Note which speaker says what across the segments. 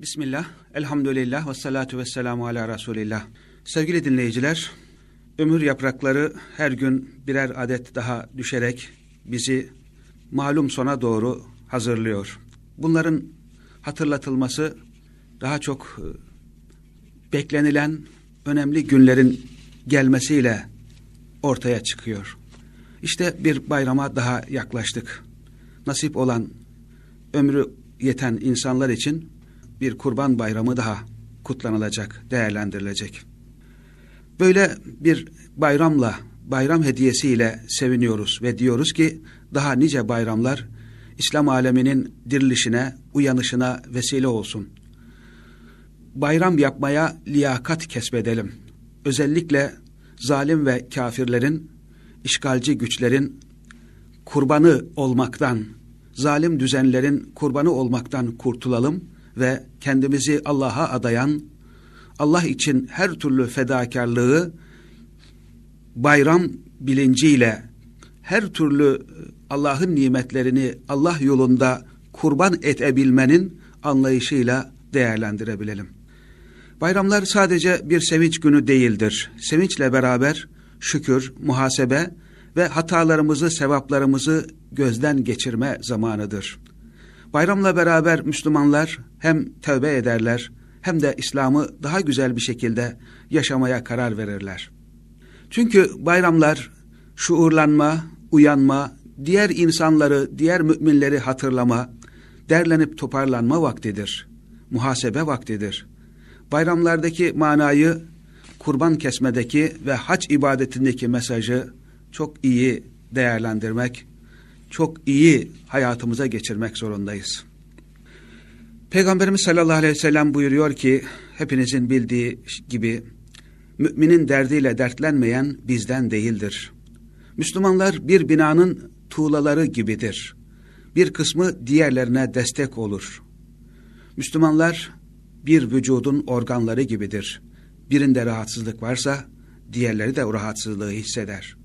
Speaker 1: Bismillah, elhamdülillah ve salatu ve selamu ala Resulillah. Sevgili dinleyiciler, ömür yaprakları her gün birer adet daha düşerek bizi malum sona doğru hazırlıyor. Bunların hatırlatılması daha çok e, beklenilen önemli günlerin gelmesiyle ortaya çıkıyor. İşte bir bayrama daha yaklaştık. Nasip olan ömrü yeten insanlar için bir kurban bayramı daha kutlanılacak, değerlendirilecek. Böyle bir bayramla, bayram hediyesiyle seviniyoruz ve diyoruz ki daha nice bayramlar İslam aleminin dirilişine, uyanışına vesile olsun. Bayram yapmaya liyakat kesbedelim. Özellikle zalim ve kafirlerin, işgalci güçlerin kurbanı olmaktan, zalim düzenlerin kurbanı olmaktan kurtulalım ve kendimizi Allah'a adayan, Allah için her türlü fedakarlığı bayram bilinciyle her türlü Allah'ın nimetlerini Allah yolunda kurban edebilmenin anlayışıyla değerlendirebilelim. Bayramlar sadece bir sevinç günü değildir. Sevinçle beraber şükür, muhasebe ve hatalarımızı, sevaplarımızı gözden geçirme zamanıdır. Bayramla beraber Müslümanlar hem tövbe ederler hem de İslam'ı daha güzel bir şekilde yaşamaya karar verirler. Çünkü bayramlar şuurlanma, uyanma, diğer insanları, diğer müminleri hatırlama, derlenip toparlanma vaktidir. Muhasebe vaktidir. Bayramlardaki manayı kurban kesmedeki ve hac ibadetindeki mesajı çok iyi değerlendirmek, çok iyi hayatımıza geçirmek zorundayız. Peygamberimiz sallallahu aleyhi ve sellem buyuruyor ki, hepinizin bildiği gibi, müminin derdiyle dertlenmeyen bizden değildir. Müslümanlar bir binanın tuğlaları gibidir. Bir kısmı diğerlerine destek olur. Müslümanlar bir vücudun organları gibidir. Birinde rahatsızlık varsa diğerleri de o rahatsızlığı hisseder.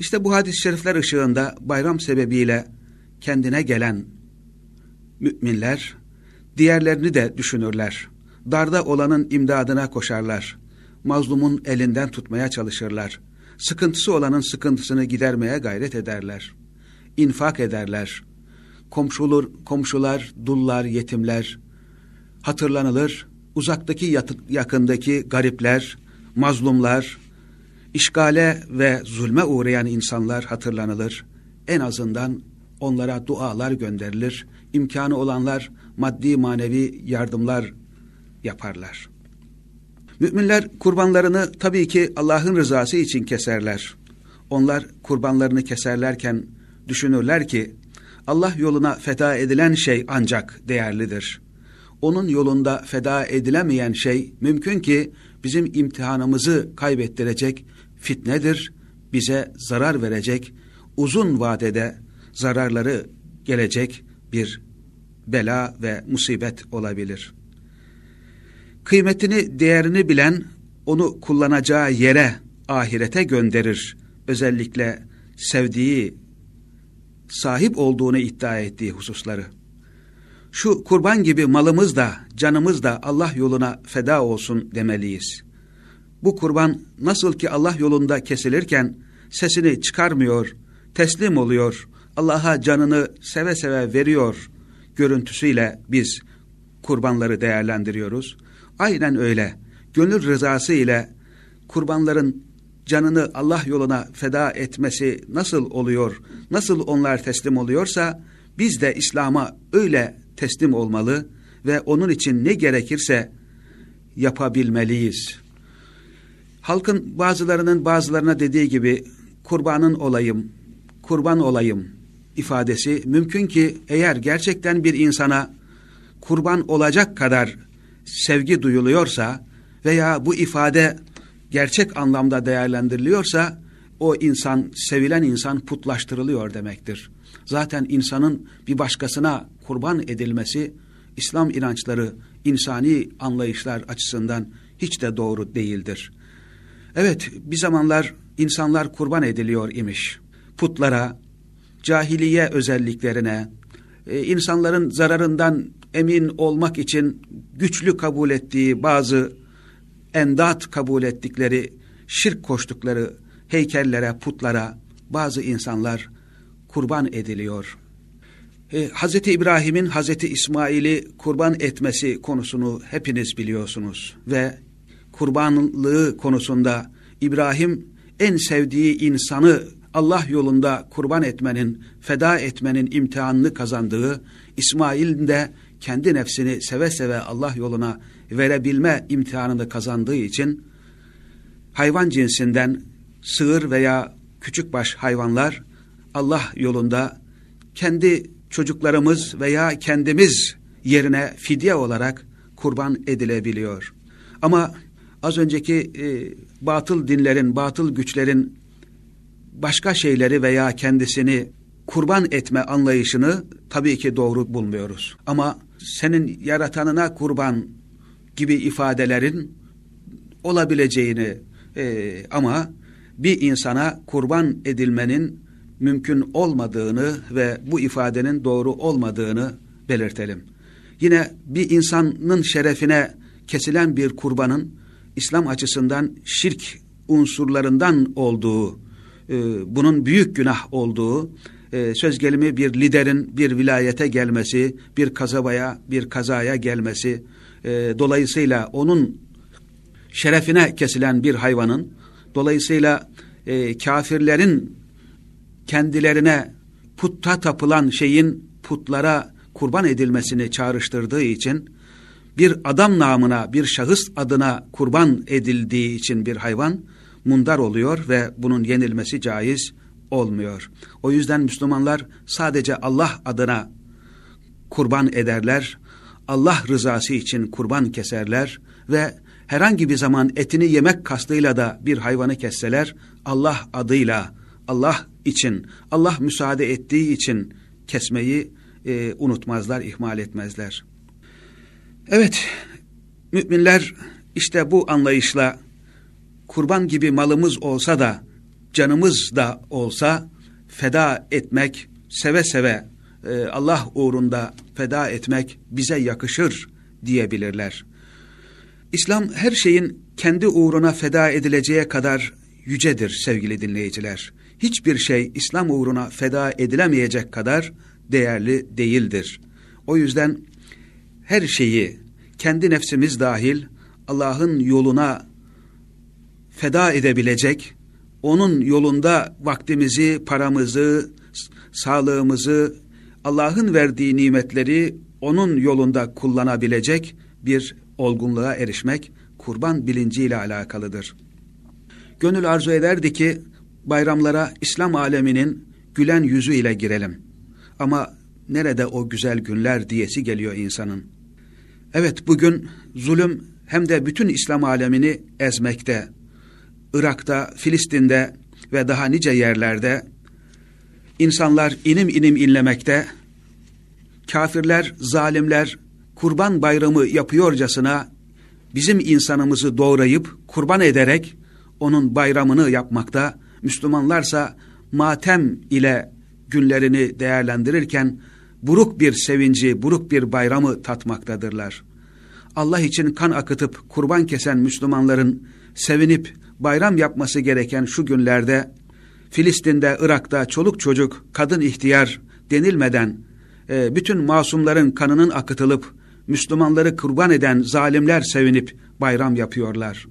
Speaker 1: İşte bu hadis-i şerifler ışığında bayram sebebiyle kendine gelen müminler diğerlerini de düşünürler. Darda olanın imdadına koşarlar. Mazlumun elinden tutmaya çalışırlar. Sıkıntısı olanın sıkıntısını gidermeye gayret ederler. İnfak ederler. Komşulur, komşular, dullar, yetimler hatırlanılır. Uzaktaki yakındaki garipler, mazlumlar, işgale ve zulme uğrayan insanlar hatırlanılır. En azından onlara dualar gönderilir. İmkanı olanlar maddi manevi yardımlar yaparlar. Müminler kurbanlarını tabii ki Allah'ın rızası için keserler. Onlar kurbanlarını keserlerken düşünürler ki Allah yoluna feda edilen şey ancak değerlidir. Onun yolunda feda edilemeyen şey mümkün ki bizim imtihanımızı kaybettirecek fitnedir, bize zarar verecek, uzun vadede zararları gelecek bir bela ve musibet olabilir. Kıymetini, değerini bilen onu kullanacağı yere, ahirete gönderir. Özellikle sevdiği, sahip olduğunu iddia ettiği hususları. Şu kurban gibi malımız da, canımız da Allah yoluna feda olsun demeliyiz. Bu kurban nasıl ki Allah yolunda kesilirken sesini çıkarmıyor, teslim oluyor, Allah'a canını seve seve veriyor görüntüsüyle biz kurbanları değerlendiriyoruz. Aynen öyle. Gönül rızası ile kurbanların canını Allah yoluna feda etmesi nasıl oluyor, nasıl onlar teslim oluyorsa biz de İslam'a öyle teslim olmalı ve onun için ne gerekirse yapabilmeliyiz. Halkın bazılarının bazılarına dediği gibi kurbanın olayım, kurban olayım ifadesi mümkün ki eğer gerçekten bir insana kurban olacak kadar sevgi duyuluyorsa veya bu ifade gerçek anlamda değerlendiriliyorsa o insan, sevilen insan putlaştırılıyor demektir. Zaten insanın bir başkasına kurban edilmesi İslam inançları, insani anlayışlar açısından hiç de doğru değildir. Evet, bir zamanlar insanlar kurban ediliyor imiş. Putlara, cahiliye özelliklerine, e, insanların zararından emin olmak için güçlü kabul ettiği bazı endat kabul ettikleri, şirk koştukları heykellere, putlara bazı insanlar kurban ediliyor. E, Hz. İbrahim'in Hz. İsmail'i kurban etmesi konusunu hepiniz biliyorsunuz ve kurbanlığı konusunda İbrahim en sevdiği insanı Allah yolunda kurban etmenin, feda etmenin imtihanını kazandığı, İsmail'in de kendi nefsini seve seve Allah yoluna verebilme imtihanını kazandığı için hayvan cinsinden sığır veya küçükbaş hayvanlar Allah yolunda kendi çocuklarımız veya kendimiz yerine fidye olarak kurban edilebiliyor. Ama az önceki e, batıl dinlerin, batıl güçlerin başka şeyleri veya kendisini kurban etme anlayışını tabii ki doğru bulmuyoruz. Ama senin yaratanına kurban gibi ifadelerin olabileceğini e, ama bir insana kurban edilmenin mümkün olmadığını ve bu ifadenin doğru olmadığını belirtelim. Yine bir insanın şerefine kesilen bir kurbanın İslam açısından şirk unsurlarından olduğu, e, bunun büyük günah olduğu, e, söz gelimi bir liderin bir vilayete gelmesi, bir kasabaya, bir kazaya gelmesi, e, dolayısıyla onun şerefine kesilen bir hayvanın, dolayısıyla e, kafirlerin kendilerine putta tapılan şeyin putlara kurban edilmesini çağrıştırdığı için, bir adam namına, bir şahıs adına kurban edildiği için bir hayvan, mundar oluyor ve bunun yenilmesi caiz olmuyor. O yüzden Müslümanlar sadece Allah adına kurban ederler, Allah rızası için kurban keserler ve herhangi bir zaman etini yemek kastıyla da bir hayvanı kesseler, Allah adıyla, Allah için, Allah müsaade ettiği için kesmeyi e, unutmazlar, ihmal etmezler. Evet, müminler işte bu anlayışla kurban gibi malımız olsa da, canımız da olsa feda etmek, seve seve e, Allah uğrunda feda etmek bize yakışır diyebilirler. İslam her şeyin kendi uğruna feda edileceği kadar yücedir sevgili dinleyiciler. Hiçbir şey İslam uğruna feda edilemeyecek kadar değerli değildir. O yüzden her şeyi kendi nefsimiz dahil Allah'ın yoluna feda edebilecek, onun yolunda vaktimizi, paramızı, sağlığımızı, Allah'ın verdiği nimetleri onun yolunda kullanabilecek bir olgunluğa erişmek kurban bilinciyle alakalıdır. Gönül arzu ederdi ki bayramlara İslam aleminin gülen yüzüyle girelim. Ama nerede o güzel günler diyesi geliyor insanın. Evet bugün zulüm hem de bütün İslam alemini ezmekte. Irak'ta, Filistin'de ve daha nice yerlerde insanlar inim inim inlemekte. Kafirler, zalimler kurban bayramı yapıyorcasına bizim insanımızı doğrayıp kurban ederek onun bayramını yapmakta. Müslümanlarsa matem ile günlerini değerlendirirken buruk bir sevinci, buruk bir bayramı tatmaktadırlar. Allah için kan akıtıp kurban kesen Müslümanların sevinip bayram yapması gereken şu günlerde Filistin'de, Irak'ta çoluk çocuk, kadın ihtiyar denilmeden e, bütün masumların kanının akıtılıp Müslümanları kurban eden zalimler sevinip bayram yapıyorlar.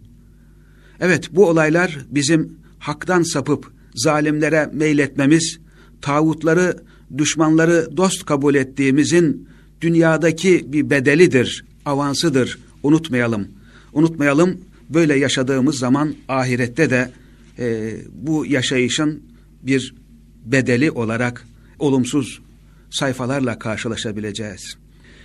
Speaker 1: Evet bu olaylar bizim haktan sapıp zalimlere meyletmemiz, tağutları, düşmanları dost kabul ettiğimizin dünyadaki bir bedelidir, avansıdır. Unutmayalım. Unutmayalım böyle yaşadığımız zaman ahirette de e, bu yaşayışın bir bedeli olarak olumsuz sayfalarla karşılaşabileceğiz.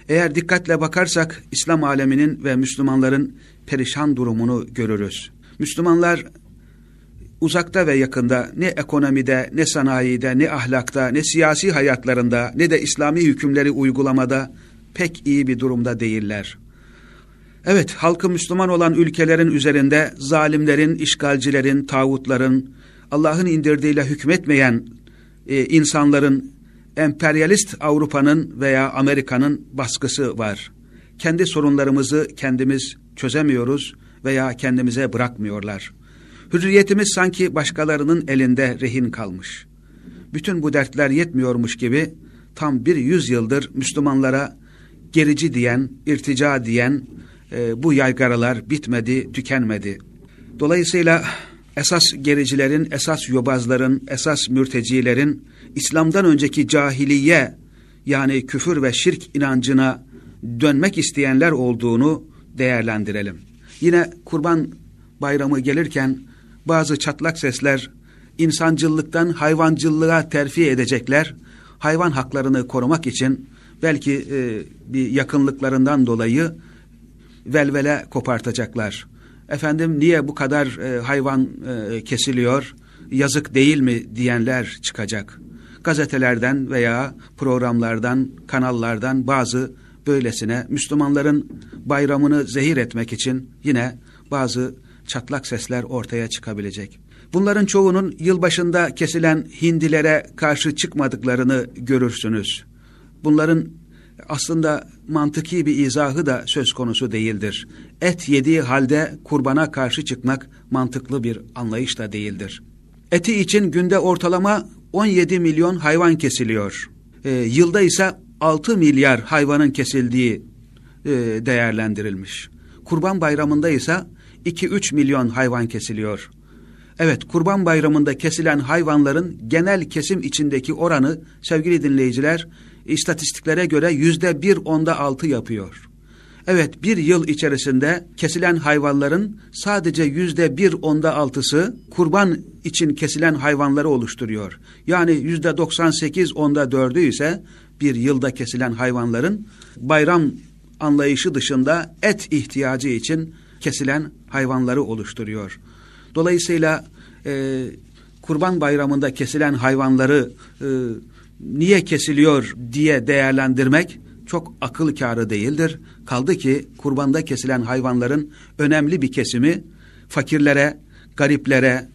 Speaker 1: Eğer dikkatle bakarsak İslam aleminin ve Müslümanların perişan durumunu görürüz. Müslümanlar uzakta ve yakında ne ekonomide, ne sanayide, ne ahlakta, ne siyasi hayatlarında, ne de İslami hükümleri uygulamada pek iyi bir durumda değiller. Evet, halkı Müslüman olan ülkelerin üzerinde zalimlerin, işgalcilerin, tağutların, Allah'ın indirdiğiyle hükmetmeyen e, insanların, emperyalist Avrupa'nın veya Amerika'nın baskısı var. kendi sorunlarımızı kendimiz çözemiyoruz veya kendimize bırakmıyorlar. Hürriyetimiz sanki başkalarının elinde rehin kalmış. Bütün bu dertler yetmiyormuş gibi tam bir yüzyıldır Müslümanlara gerici diyen, irtica diyen e, bu yaygaralar bitmedi, tükenmedi. Dolayısıyla esas gericilerin, esas yobazların, esas mürtecilerin İslam'dan önceki cahiliye yani küfür ve şirk inancına dönmek isteyenler olduğunu değerlendirelim. Yine kurban bayramı gelirken bazı çatlak sesler insancıllıktan hayvancıllığa terfi edecekler. Hayvan haklarını korumak için belki e, bir yakınlıklarından dolayı velvele kopartacaklar. Efendim niye bu kadar e, hayvan e, kesiliyor, yazık değil mi diyenler çıkacak. Gazetelerden veya programlardan, kanallardan bazı böylesine Müslümanların bayramını zehir etmek için yine bazı çatlak sesler ortaya çıkabilecek. Bunların çoğunun yılbaşında kesilen hindilere karşı çıkmadıklarını görürsünüz. Bunların aslında mantıki bir izahı da söz konusu değildir. Et yediği halde kurbana karşı çıkmak mantıklı bir anlayış da değildir. Eti için günde ortalama 17 milyon hayvan kesiliyor. E, yılda ise 6 milyar hayvanın kesildiği e, değerlendirilmiş. Kurban bayramında ise 2-3 milyon hayvan kesiliyor. Evet, Kurban Bayramı'nda kesilen hayvanların genel kesim içindeki oranı sevgili dinleyiciler istatistiklere göre yüzde bir onda altı yapıyor. Evet bir yıl içerisinde kesilen hayvanların sadece yüzde bir onda altısı kurban için kesilen hayvanları oluşturuyor. Yani yüzde doksan sekiz onda dördü ise bir yılda kesilen hayvanların bayram anlayışı dışında et ihtiyacı için kesilen hayvanları oluşturuyor. Dolayısıyla e, kurban bayramında kesilen hayvanları e, niye kesiliyor diye değerlendirmek çok akıl kârı değildir. Kaldı ki kurbanda kesilen hayvanların önemli bir kesimi fakirlere, gariplere,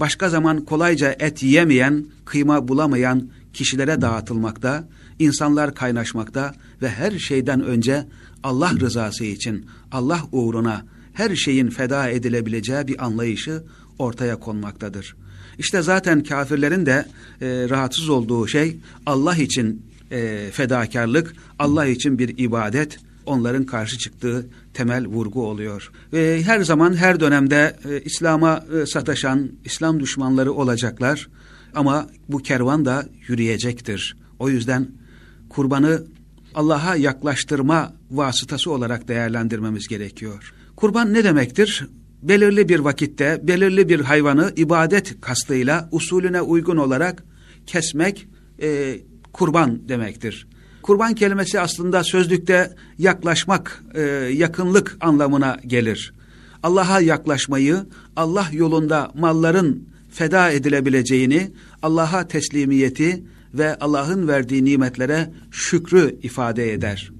Speaker 1: başka zaman kolayca et yiyemeyen, kıyma bulamayan kişilere dağıtılmakta, insanlar kaynaşmakta ve her şeyden önce Allah rızası için, Allah uğruna her şeyin feda edilebileceği bir anlayışı ortaya konmaktadır. İşte zaten kafirlerin de e, rahatsız olduğu şey Allah için e, fedakarlık, Allah için bir ibadet, onların karşı çıktığı temel vurgu oluyor. Ve her zaman her dönemde e, İslam'a e, sataşan İslam düşmanları olacaklar ama bu kervan da yürüyecektir. O yüzden kurbanı Allah'a yaklaştırma vasıtası olarak değerlendirmemiz gerekiyor. Kurban ne demektir? Belirli bir vakitte belirli bir hayvanı ibadet kastıyla usulüne uygun olarak kesmek e, kurban demektir. Kurban kelimesi aslında sözlükte yaklaşmak, e, yakınlık anlamına gelir. Allah'a yaklaşmayı, Allah yolunda malların feda edilebileceğini, Allah'a teslimiyeti ve Allah'ın verdiği nimetlere şükrü ifade eder.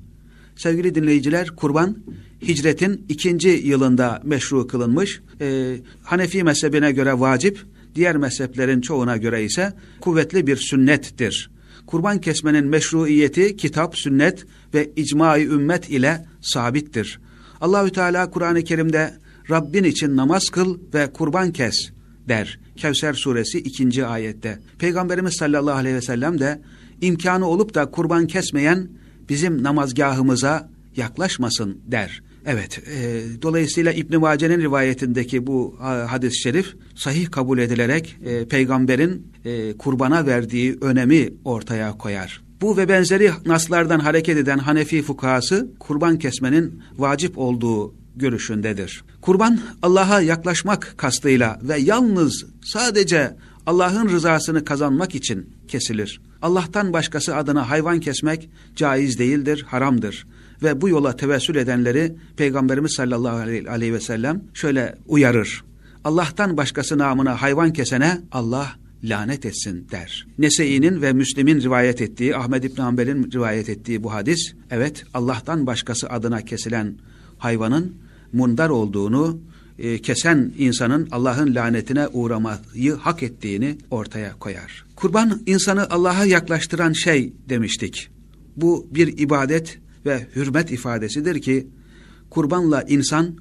Speaker 1: Sevgili dinleyiciler, kurban hicretin ikinci yılında meşru kılınmış. E, Hanefi mezhebine göre vacip, diğer mezheplerin çoğuna göre ise kuvvetli bir sünnettir. Kurban kesmenin meşruiyeti kitap, sünnet ve icma ümmet ile sabittir. Allahü Teala Kur'an-ı Kerim'de Rabbin için namaz kıl ve kurban kes der. Kevser suresi ikinci ayette. Peygamberimiz sallallahu aleyhi ve sellem de imkanı olup da kurban kesmeyen bizim namazgahımıza yaklaşmasın der. Evet, e, dolayısıyla İbn Mace'nin rivayetindeki bu hadis-i şerif sahih kabul edilerek e, peygamberin e, kurbana verdiği önemi ortaya koyar. Bu ve benzeri naslardan hareket eden Hanefi fukahası kurban kesmenin vacip olduğu görüşündedir. Kurban Allah'a yaklaşmak kastıyla ve yalnız sadece Allah'ın rızasını kazanmak için kesilir. Allah'tan başkası adına hayvan kesmek caiz değildir, haramdır ve bu yola tevessül edenleri Peygamberimiz sallallahu aleyhi ve sellem şöyle uyarır. Allah'tan başkası namına hayvan kesene Allah lanet etsin der. Nese'inin ve Müslim'in rivayet ettiği, Ahmed İbn Hanbel'in rivayet ettiği bu hadis, evet Allah'tan başkası adına kesilen hayvanın mundar olduğunu, e, kesen insanın Allah'ın lanetine uğramayı hak ettiğini ortaya koyar. Kurban insanı Allah'a yaklaştıran şey demiştik. Bu bir ibadet ve hürmet ifadesidir ki kurbanla insan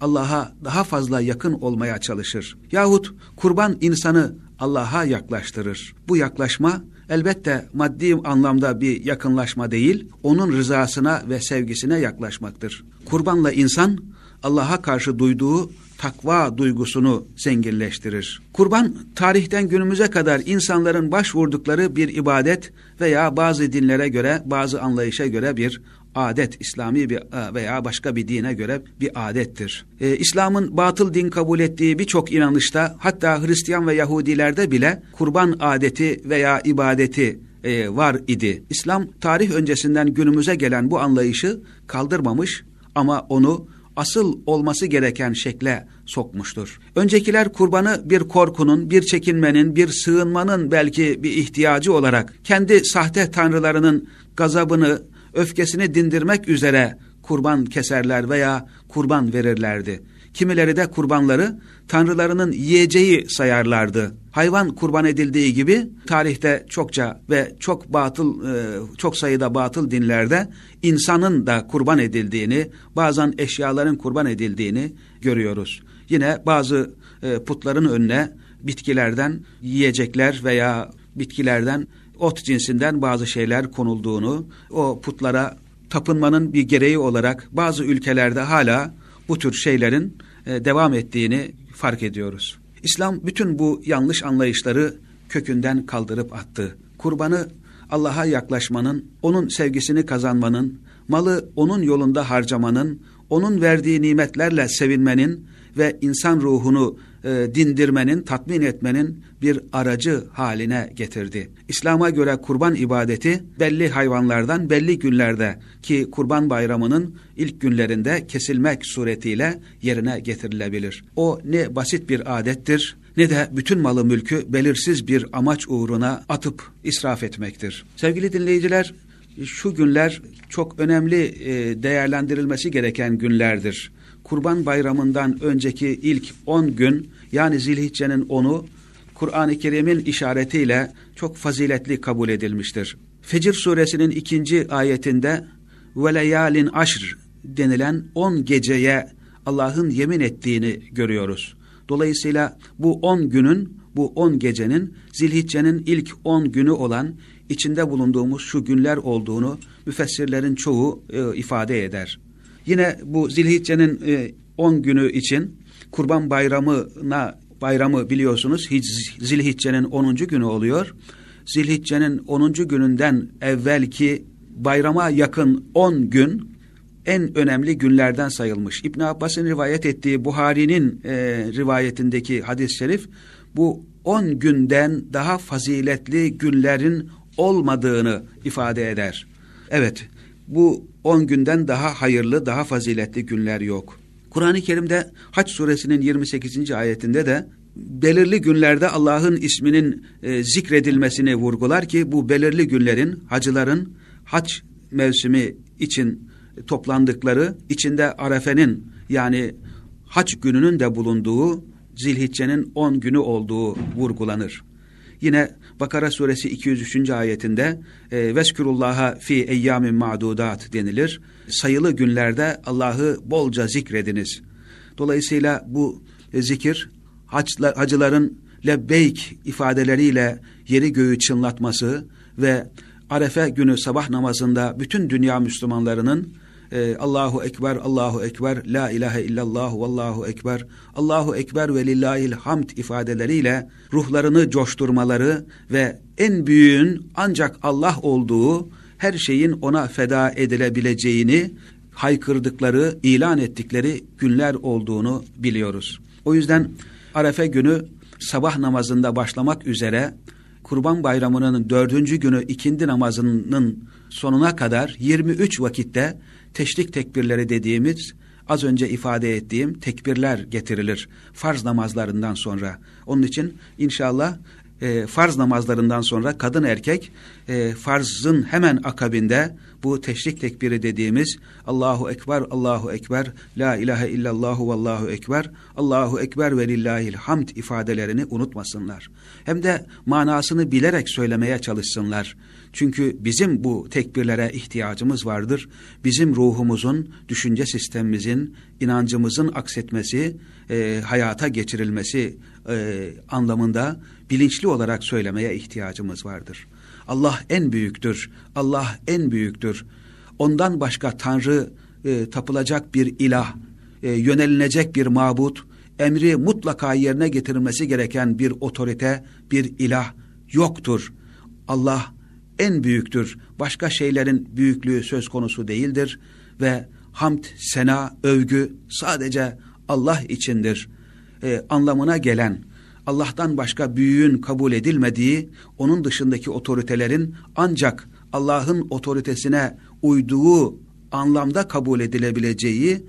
Speaker 1: Allah'a daha fazla yakın olmaya çalışır. Yahut kurban insanı Allah'a yaklaştırır. Bu yaklaşma elbette maddi anlamda bir yakınlaşma değil, onun rızasına ve sevgisine yaklaşmaktır. Kurbanla insan Allah'a karşı duyduğu takva duygusunu zenginleştirir. Kurban tarihten günümüze kadar insanların başvurdukları bir ibadet veya bazı dinlere göre, bazı anlayışa göre bir adet, İslami bir e, veya başka bir dine göre bir adettir. Ee, İslam'ın batıl din kabul ettiği birçok inanışta hatta Hristiyan ve Yahudilerde bile kurban adeti veya ibadeti e, var idi. İslam tarih öncesinden günümüze gelen bu anlayışı kaldırmamış ama onu asıl olması gereken şekle sokmuştur. Öncekiler kurbanı bir korkunun, bir çekinmenin, bir sığınmanın belki bir ihtiyacı olarak kendi sahte tanrılarının gazabını, öfkesini dindirmek üzere kurban keserler veya kurban verirlerdi. Kimileri de kurbanları tanrılarının yiyeceği sayarlardı. Hayvan kurban edildiği gibi tarihte çokça ve çok batıl e, çok sayıda batıl dinlerde insanın da kurban edildiğini, bazen eşyaların kurban edildiğini görüyoruz. Yine bazı e, putların önüne bitkilerden yiyecekler veya bitkilerden ot cinsinden bazı şeyler konulduğunu, o putlara tapınmanın bir gereği olarak bazı ülkelerde hala bu tür şeylerin e, devam ettiğini fark ediyoruz. İslam bütün bu yanlış anlayışları kökünden kaldırıp attı. Kurbanı Allah'a yaklaşmanın, onun sevgisini kazanmanın, malı onun yolunda harcamanın, onun verdiği nimetlerle sevinmenin ve insan ruhunu e, dindirmenin, tatmin etmenin bir aracı haline getirdi. İslam'a göre kurban ibadeti belli hayvanlardan belli günlerde ki kurban bayramının ilk günlerinde kesilmek suretiyle yerine getirilebilir. O ne basit bir adettir ne de bütün malı mülkü belirsiz bir amaç uğruna atıp israf etmektir. Sevgili dinleyiciler, şu günler çok önemli e, değerlendirilmesi gereken günlerdir. Kurban Bayramı'ndan önceki ilk 10 gün yani Zilhicce'nin 10'u Kur'an-ı Kerim'in işaretiyle çok faziletli kabul edilmiştir. Fecir suresinin ikinci ayetinde veleyalin aşr denilen 10 geceye Allah'ın yemin ettiğini görüyoruz. Dolayısıyla bu 10 günün, bu 10 gecenin Zilhicce'nin ilk 10 günü olan içinde bulunduğumuz şu günler olduğunu müfessirlerin çoğu e, ifade eder. Yine bu Zilhicce'nin 10 e, günü için Kurban Bayramı'na bayramı biliyorsunuz Zilhicce'nin 10. günü oluyor. Zilhicce'nin 10. gününden evvelki bayrama yakın 10 gün en önemli günlerden sayılmış. İbn Abbas'ın rivayet ettiği Buhari'nin e, rivayetindeki hadis-i şerif bu 10 günden daha faziletli günlerin olmadığını ifade eder. Evet, bu 10 günden daha hayırlı, daha faziletli günler yok. Kur'an-ı Kerim'de Haç suresinin 28. ayetinde de belirli günlerde Allah'ın isminin e, zikredilmesini vurgular ki bu belirli günlerin hacıların haç mevsimi için toplandıkları içinde Arefe'nin yani haç gününün de bulunduğu Zilhicce'nin 10 günü olduğu vurgulanır. Yine Bakara suresi 203. ayetinde e, veskurullaha fi eyyamin ma'dudat denilir. Sayılı günlerde Allah'ı bolca zikrediniz. Dolayısıyla bu e, zikir haçla, hacıların lebbeyk ifadeleriyle yeri göğü çınlatması ve Arefe günü sabah namazında bütün dünya Müslümanlarının e, Allahu Ekber, Allahu Ekber, La ilahe illallah, Vallahu Ekber, Allahu Ekber ve lillahil hamd ifadeleriyle ruhlarını coşturmaları ve en büyüğün ancak Allah olduğu, her şeyin ona feda edilebileceğini haykırdıkları, ilan ettikleri günler olduğunu biliyoruz. O yüzden Arefe günü sabah namazında başlamak üzere Kurban Bayramı'nın dördüncü günü ikindi namazının sonuna kadar 23 vakitte teşrik tekbirleri dediğimiz az önce ifade ettiğim tekbirler getirilir farz namazlarından sonra. Onun için inşallah e, farz namazlarından sonra kadın erkek e, farzın hemen akabinde bu teşrik tekbiri dediğimiz Allahu Ekber, Allahu Ekber, La ilahe illallahu vallahu ekber, Allahu Ekber ve lillahil hamd ifadelerini unutmasınlar. Hem de manasını bilerek söylemeye çalışsınlar. Çünkü bizim bu tekbirlere ihtiyacımız vardır. Bizim ruhumuzun, düşünce sistemimizin, inancımızın aksetmesi, e, hayata geçirilmesi e, anlamında bilinçli olarak söylemeye ihtiyacımız vardır. Allah en büyüktür, Allah en büyüktür. Ondan başka Tanrı e, tapılacak bir ilah, e, yönelilecek bir mabut, emri mutlaka yerine getirilmesi gereken bir otorite, bir ilah yoktur. Allah en büyüktür. Başka şeylerin büyüklüğü söz konusu değildir ve hamd, sena, övgü sadece Allah içindir. E, anlamına gelen Allah'tan başka büyüğün kabul edilmediği, onun dışındaki otoritelerin ancak Allah'ın otoritesine uyduğu anlamda kabul edilebileceği,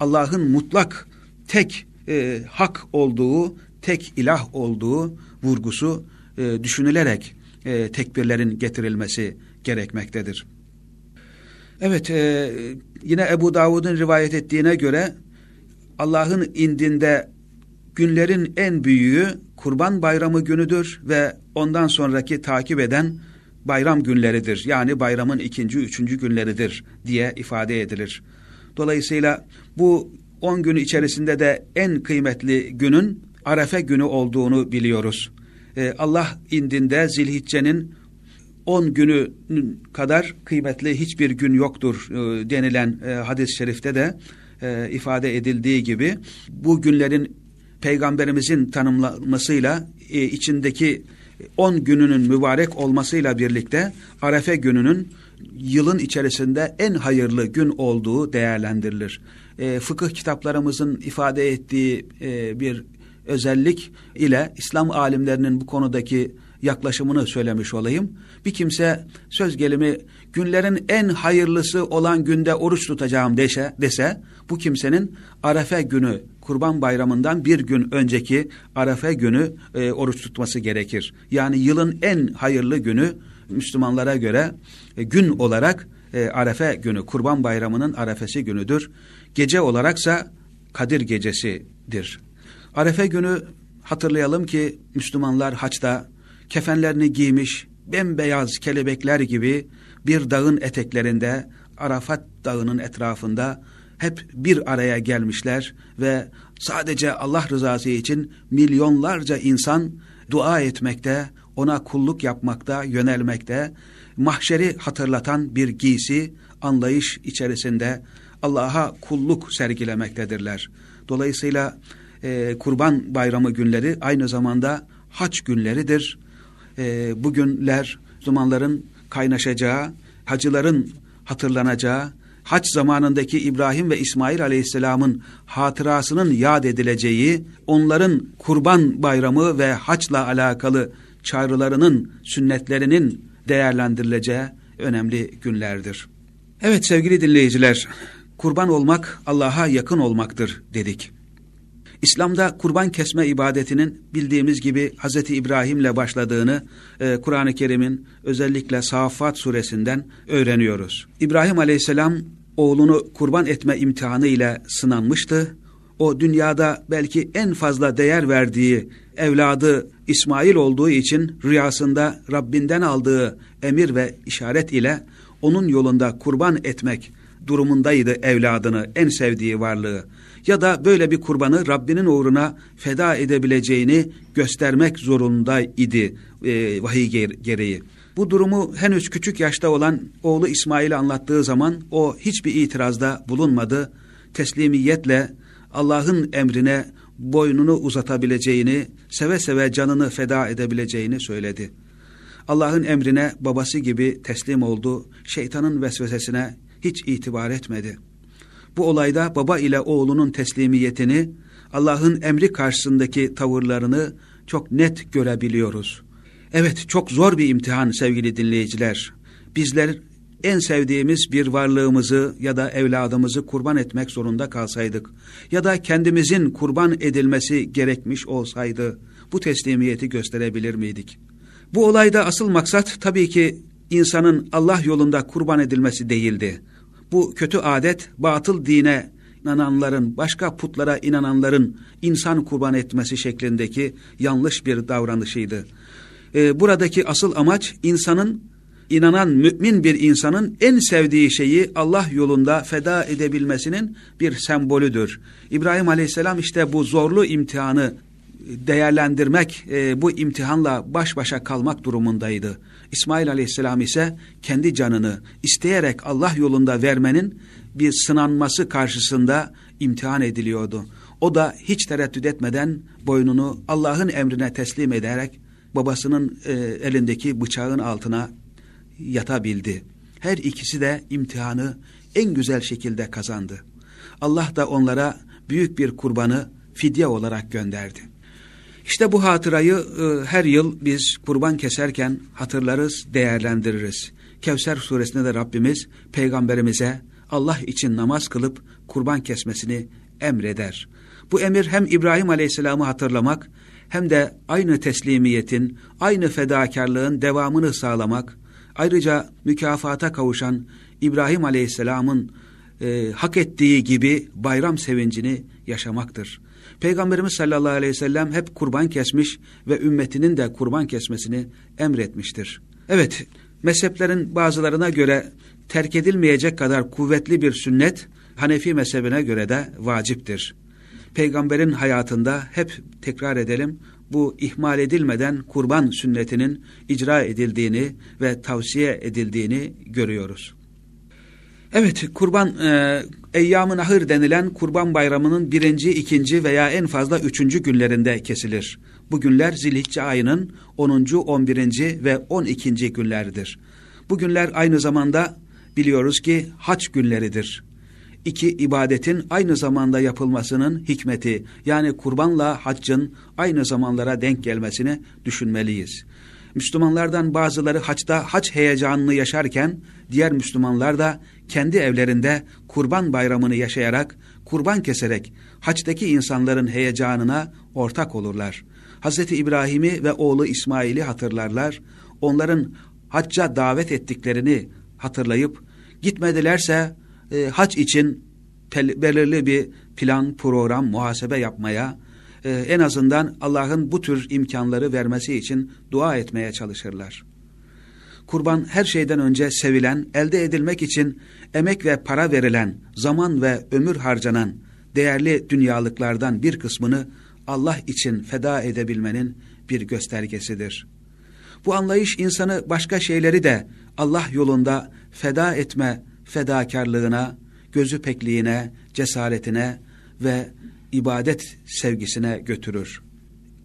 Speaker 1: Allah'ın mutlak tek e, hak olduğu, tek ilah olduğu vurgusu e, düşünülerek e, tekbirlerin getirilmesi gerekmektedir. Evet, e, yine Ebu Davud'un rivayet ettiğine göre Allah'ın indinde günlerin en büyüğü Kurban Bayramı günüdür ve ondan sonraki takip eden bayram günleridir. Yani bayramın ikinci, üçüncü günleridir diye ifade edilir. Dolayısıyla bu on gün içerisinde de en kıymetli günün Arefe günü olduğunu biliyoruz. Ee, Allah indinde Zilhicce'nin on günü kadar kıymetli hiçbir gün yoktur e, denilen e, hadis-i şerifte de e, ifade edildiği gibi bu günlerin peygamberimizin tanımlamasıyla içindeki 10 gününün mübarek olmasıyla birlikte Arefe gününün yılın içerisinde en hayırlı gün olduğu değerlendirilir. E, fıkıh kitaplarımızın ifade ettiği e, bir özellik ile İslam alimlerinin bu konudaki yaklaşımını söylemiş olayım. Bir kimse söz gelimi günlerin en hayırlısı olan günde oruç tutacağım dese, dese bu kimsenin Arefe günü Kurban Bayramı'ndan bir gün önceki Arefe günü e, oruç tutması gerekir. Yani yılın en hayırlı günü Müslümanlara göre e, gün olarak e, Arefe günü, Kurban Bayramı'nın Arefesi günüdür. Gece olaraksa Kadir gecesidir. Arefe günü hatırlayalım ki Müslümanlar haçta kefenlerini giymiş, bembeyaz kelebekler gibi bir dağın eteklerinde, Arafat dağının etrafında hep bir araya gelmişler ve sadece Allah rızası için milyonlarca insan dua etmekte, ona kulluk yapmakta, yönelmekte, mahşeri hatırlatan bir giysi, anlayış içerisinde Allah'a kulluk sergilemektedirler. Dolayısıyla e, kurban bayramı günleri aynı zamanda haç günleridir. E, bu günler Müslümanların kaynaşacağı, hacıların hatırlanacağı, haç zamanındaki İbrahim ve İsmail aleyhisselamın hatırasının yad edileceği, onların kurban bayramı ve haçla alakalı çağrılarının, sünnetlerinin değerlendirileceği önemli günlerdir. Evet sevgili dinleyiciler, kurban olmak Allah'a yakın olmaktır dedik. İslam'da kurban kesme ibadetinin bildiğimiz gibi Hz. İbrahim'le başladığını e, Kur'an-ı Kerim'in özellikle Saffat suresinden öğreniyoruz. İbrahim aleyhisselam oğlunu kurban etme imtihanı ile sınanmıştı. O dünyada belki en fazla değer verdiği evladı İsmail olduğu için rüyasında Rabbinden aldığı emir ve işaret ile onun yolunda kurban etmek durumundaydı evladını, en sevdiği varlığı ya da böyle bir kurbanı Rabbinin uğruna feda edebileceğini göstermek zorunda idi e, vahiy gereği. Bu durumu henüz küçük yaşta olan oğlu İsmail'e anlattığı zaman o hiçbir itirazda bulunmadı. Teslimiyetle Allah'ın emrine boynunu uzatabileceğini, seve seve canını feda edebileceğini söyledi. Allah'ın emrine babası gibi teslim oldu, şeytanın vesvesesine hiç itibar etmedi.'' Bu olayda baba ile oğlunun teslimiyetini, Allah'ın emri karşısındaki tavırlarını çok net görebiliyoruz. Evet çok zor bir imtihan sevgili dinleyiciler. Bizler en sevdiğimiz bir varlığımızı ya da evladımızı kurban etmek zorunda kalsaydık ya da kendimizin kurban edilmesi gerekmiş olsaydı bu teslimiyeti gösterebilir miydik? Bu olayda asıl maksat tabii ki insanın Allah yolunda kurban edilmesi değildi. Bu kötü adet batıl dine inananların, başka putlara inananların insan kurban etmesi şeklindeki yanlış bir davranışıydı. Ee, buradaki asıl amaç insanın, inanan mümin bir insanın en sevdiği şeyi Allah yolunda feda edebilmesinin bir sembolüdür. İbrahim Aleyhisselam işte bu zorlu imtihanı değerlendirmek, e, bu imtihanla baş başa kalmak durumundaydı. İsmail Aleyhisselam ise kendi canını isteyerek Allah yolunda vermenin bir sınanması karşısında imtihan ediliyordu. O da hiç tereddüt etmeden boynunu Allah'ın emrine teslim ederek babasının e, elindeki bıçağın altına yatabildi. Her ikisi de imtihanı en güzel şekilde kazandı. Allah da onlara büyük bir kurbanı fidye olarak gönderdi. İşte bu hatırayı e, her yıl biz kurban keserken hatırlarız, değerlendiririz. Kevser suresinde de Rabbimiz peygamberimize Allah için namaz kılıp kurban kesmesini emreder. Bu emir hem İbrahim Aleyhisselam'ı hatırlamak hem de aynı teslimiyetin, aynı fedakarlığın devamını sağlamak, ayrıca mükafata kavuşan İbrahim Aleyhisselam'ın e, hak ettiği gibi bayram sevincini yaşamaktır. Peygamberimiz sallallahu aleyhi ve sellem hep kurban kesmiş ve ümmetinin de kurban kesmesini emretmiştir. Evet, mezheplerin bazılarına göre terk edilmeyecek kadar kuvvetli bir sünnet, Hanefi mezhebine göre de vaciptir. Peygamberin hayatında hep tekrar edelim, bu ihmal edilmeden kurban sünnetinin icra edildiğini ve tavsiye edildiğini görüyoruz. Evet, kurban e, Eyyam-ı Nahır denilen kurban bayramının birinci, ikinci veya en fazla üçüncü günlerinde kesilir. Bu günler Zilhicce ayının 10. 11. ve 12. günleridir. Bu günler aynı zamanda biliyoruz ki haç günleridir. İki ibadetin aynı zamanda yapılmasının hikmeti yani kurbanla haccın aynı zamanlara denk gelmesini düşünmeliyiz. Müslümanlardan bazıları haçta haç heyecanını yaşarken diğer Müslümanlar da kendi evlerinde kurban bayramını yaşayarak, kurban keserek haçtaki insanların heyecanına ortak olurlar. Hz. İbrahim'i ve oğlu İsmail'i hatırlarlar, onların hacca davet ettiklerini hatırlayıp, gitmedilerse e, hac için belirli bir plan, program, muhasebe yapmaya, e, en azından Allah'ın bu tür imkanları vermesi için dua etmeye çalışırlar. Kurban her şeyden önce sevilen, elde edilmek için emek ve para verilen, zaman ve ömür harcanan değerli dünyalıklardan bir kısmını Allah için feda edebilmenin bir göstergesidir. Bu anlayış insanı başka şeyleri de Allah yolunda feda etme fedakarlığına, gözü pekliğine, cesaretine ve ibadet sevgisine götürür.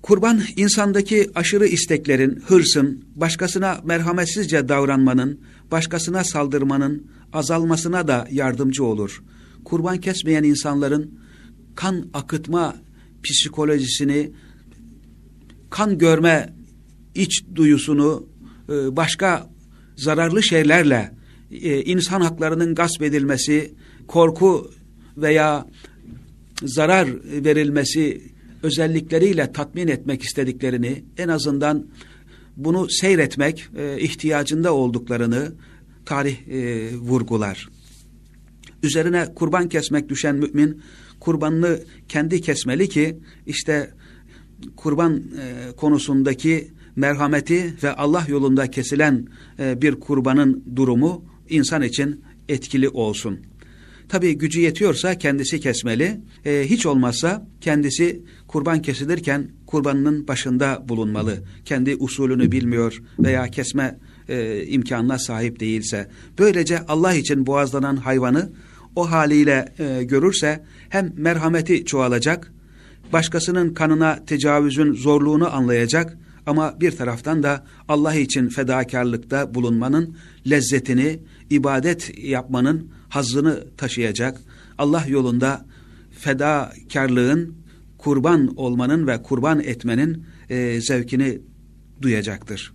Speaker 1: Kurban insandaki aşırı isteklerin, hırsın, başkasına merhametsizce davranmanın, başkasına saldırmanın azalmasına da yardımcı olur. Kurban kesmeyen insanların kan akıtma psikolojisini, kan görme iç duyusunu e, başka zararlı şeylerle e, insan haklarının gasp edilmesi, korku veya zarar verilmesi özellikleriyle tatmin etmek istediklerini en azından bunu seyretmek e, ihtiyacında olduklarını tarih e, vurgular. Üzerine kurban kesmek düşen mümin kurbanını kendi kesmeli ki işte kurban e, konusundaki merhameti ve Allah yolunda kesilen e, bir kurbanın durumu insan için etkili olsun. Tabii gücü yetiyorsa kendisi kesmeli. E, hiç olmazsa kendisi kurban kesilirken kurbanının başında bulunmalı. Kendi usulünü bilmiyor veya kesme e, imkanına sahip değilse. Böylece Allah için boğazlanan hayvanı o haliyle e, görürse hem merhameti çoğalacak, başkasının kanına tecavüzün zorluğunu anlayacak ama bir taraftan da Allah için fedakarlıkta bulunmanın lezzetini, ibadet yapmanın hazzını taşıyacak. Allah yolunda fedakarlığın, kurban olmanın ve kurban etmenin e, zevkini duyacaktır.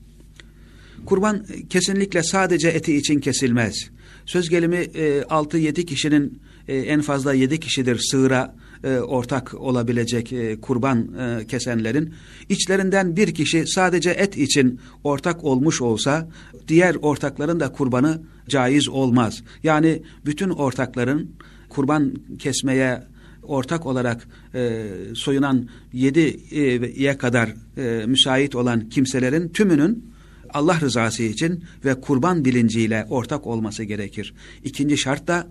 Speaker 1: Kurban kesinlikle sadece eti için kesilmez. Söz gelimi e, 6-7 kişinin e, en fazla yedi kişidir sığıra e, ortak olabilecek e, kurban e, kesenlerin içlerinden bir kişi sadece et için ortak olmuş olsa diğer ortakların da kurbanı caiz olmaz. Yani bütün ortakların kurban kesmeye ortak olarak e, soyunan yediye kadar e, müsait olan kimselerin tümünün Allah rızası için ve kurban bilinciyle ortak olması gerekir. İkinci şart da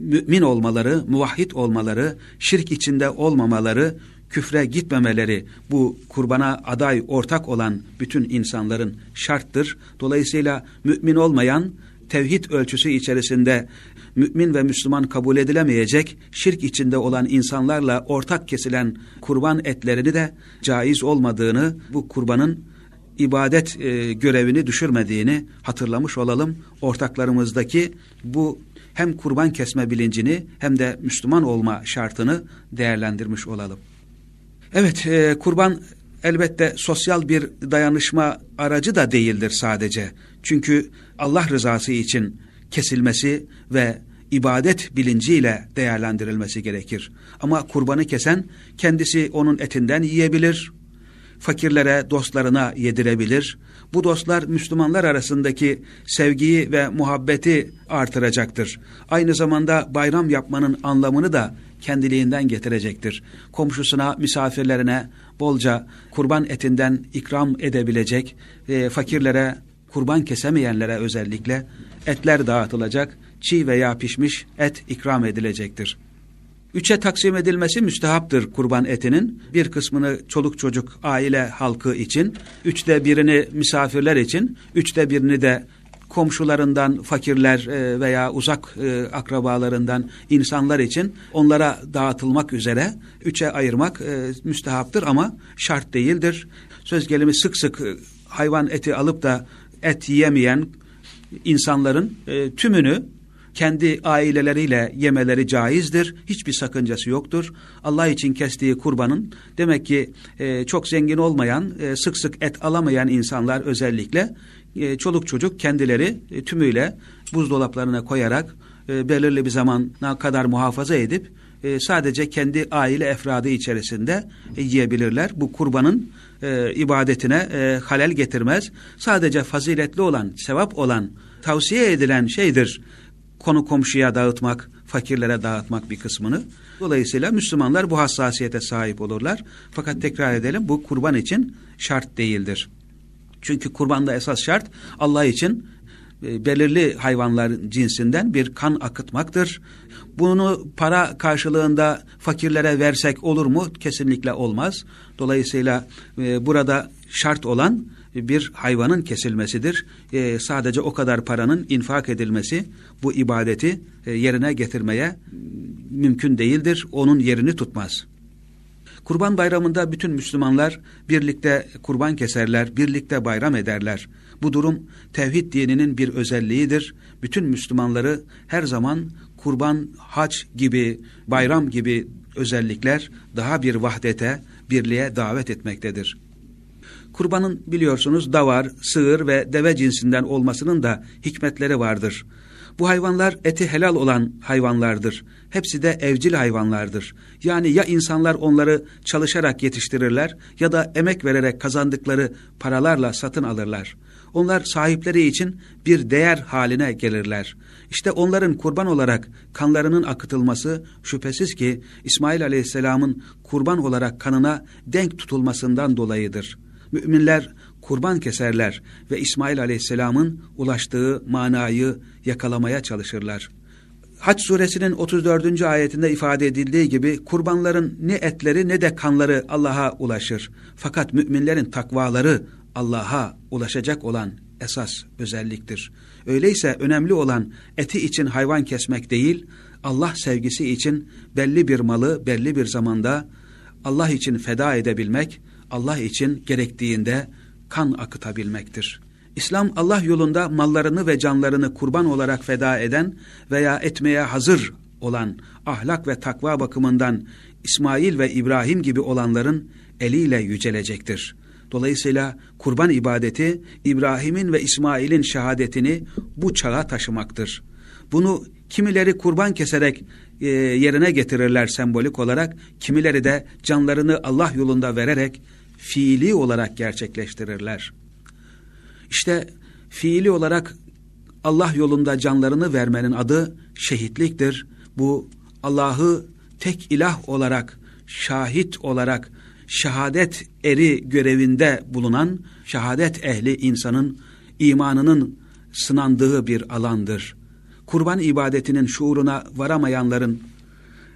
Speaker 1: mümin olmaları, muvahhid olmaları, şirk içinde olmamaları, küfre gitmemeleri bu kurbana aday ortak olan bütün insanların şarttır. Dolayısıyla mümin olmayan tevhid ölçüsü içerisinde mümin ve Müslüman kabul edilemeyecek şirk içinde olan insanlarla ortak kesilen kurban etlerini de caiz olmadığını bu kurbanın ibadet e, görevini düşürmediğini hatırlamış olalım. Ortaklarımızdaki bu hem kurban kesme bilincini hem de Müslüman olma şartını değerlendirmiş olalım. Evet, e, kurban elbette sosyal bir dayanışma aracı da değildir sadece. Çünkü Allah rızası için kesilmesi ve ibadet bilinciyle değerlendirilmesi gerekir. Ama kurbanı kesen kendisi onun etinden yiyebilir, fakirlere, dostlarına yedirebilir. Bu dostlar Müslümanlar arasındaki sevgiyi ve muhabbeti artıracaktır. Aynı zamanda bayram yapmanın anlamını da kendiliğinden getirecektir. Komşusuna, misafirlerine bolca kurban etinden ikram edebilecek, e, fakirlere, kurban kesemeyenlere özellikle etler dağıtılacak, çiğ veya pişmiş et ikram edilecektir. Üçe taksim edilmesi müstehaptır kurban etinin. Bir kısmını çoluk çocuk aile halkı için, üçte birini misafirler için, üçte birini de komşularından fakirler e, veya uzak e, akrabalarından insanlar için onlara dağıtılmak üzere üçe ayırmak e, müstehaptır ama şart değildir. Söz gelimi sık sık hayvan eti alıp da et yiyemeyen insanların tümünü kendi aileleriyle yemeleri caizdir. Hiçbir sakıncası yoktur. Allah için kestiği kurbanın demek ki e, çok zengin olmayan, e, sık sık et alamayan insanlar özellikle e, çoluk çocuk kendileri e, tümüyle buzdolaplarına koyarak e, belirli bir zamana kadar muhafaza edip e, sadece kendi aile efradı içerisinde e, yiyebilirler. Bu kurbanın e, ibadetine e, halel getirmez. Sadece faziletli olan, sevap olan, tavsiye edilen şeydir konu komşuya dağıtmak, fakirlere dağıtmak bir kısmını. Dolayısıyla Müslümanlar bu hassasiyete sahip olurlar. Fakat tekrar edelim bu kurban için şart değildir. Çünkü kurbanda esas şart Allah için e, belirli hayvanlar cinsinden bir kan akıtmaktır. Bunu para karşılığında fakirlere versek olur mu? Kesinlikle olmaz. Dolayısıyla e, burada şart olan bir hayvanın kesilmesidir. E, sadece o kadar paranın infak edilmesi bu ibadeti e, yerine getirmeye mümkün değildir. Onun yerini tutmaz. Kurban bayramında bütün Müslümanlar birlikte kurban keserler, birlikte bayram ederler. Bu durum tevhid dininin bir özelliğidir. Bütün Müslümanları her zaman kurban, hac gibi, bayram gibi özellikler daha bir vahdete, birliğe davet etmektedir. Kurbanın biliyorsunuz davar, sığır ve deve cinsinden olmasının da hikmetleri vardır. Bu hayvanlar eti helal olan hayvanlardır. Hepsi de evcil hayvanlardır. Yani ya insanlar onları çalışarak yetiştirirler ya da emek vererek kazandıkları paralarla satın alırlar. Onlar sahipleri için bir değer haline gelirler. İşte onların kurban olarak kanlarının akıtılması şüphesiz ki İsmail Aleyhisselam'ın kurban olarak kanına denk tutulmasından dolayıdır. Müminler kurban keserler ve İsmail Aleyhisselam'ın ulaştığı manayı yakalamaya çalışırlar. Haç suresinin 34. ayetinde ifade edildiği gibi kurbanların ne etleri ne de kanları Allah'a ulaşır. Fakat müminlerin takvaları Allah'a ulaşacak olan esas özelliktir. Öyleyse önemli olan eti için hayvan kesmek değil, Allah sevgisi için belli bir malı belli bir zamanda Allah için feda edebilmek, Allah için gerektiğinde kan akıtabilmektir. İslam Allah yolunda mallarını ve canlarını kurban olarak feda eden veya etmeye hazır olan ahlak ve takva bakımından İsmail ve İbrahim gibi olanların eliyle yücelecektir. Dolayısıyla kurban ibadeti İbrahim'in ve İsmail'in şehadetini bu çağa taşımaktır. Bunu kimileri kurban keserek e, yerine getirirler sembolik olarak. Kimileri de canlarını Allah yolunda vererek fiili olarak gerçekleştirirler. İşte fiili olarak Allah yolunda canlarını vermenin adı şehitliktir. Bu Allah'ı tek ilah olarak, şahit olarak, şehadet eri görevinde bulunan şehadet ehli insanın imanının sınandığı bir alandır. Kurban ibadetinin şuuruna varamayanların,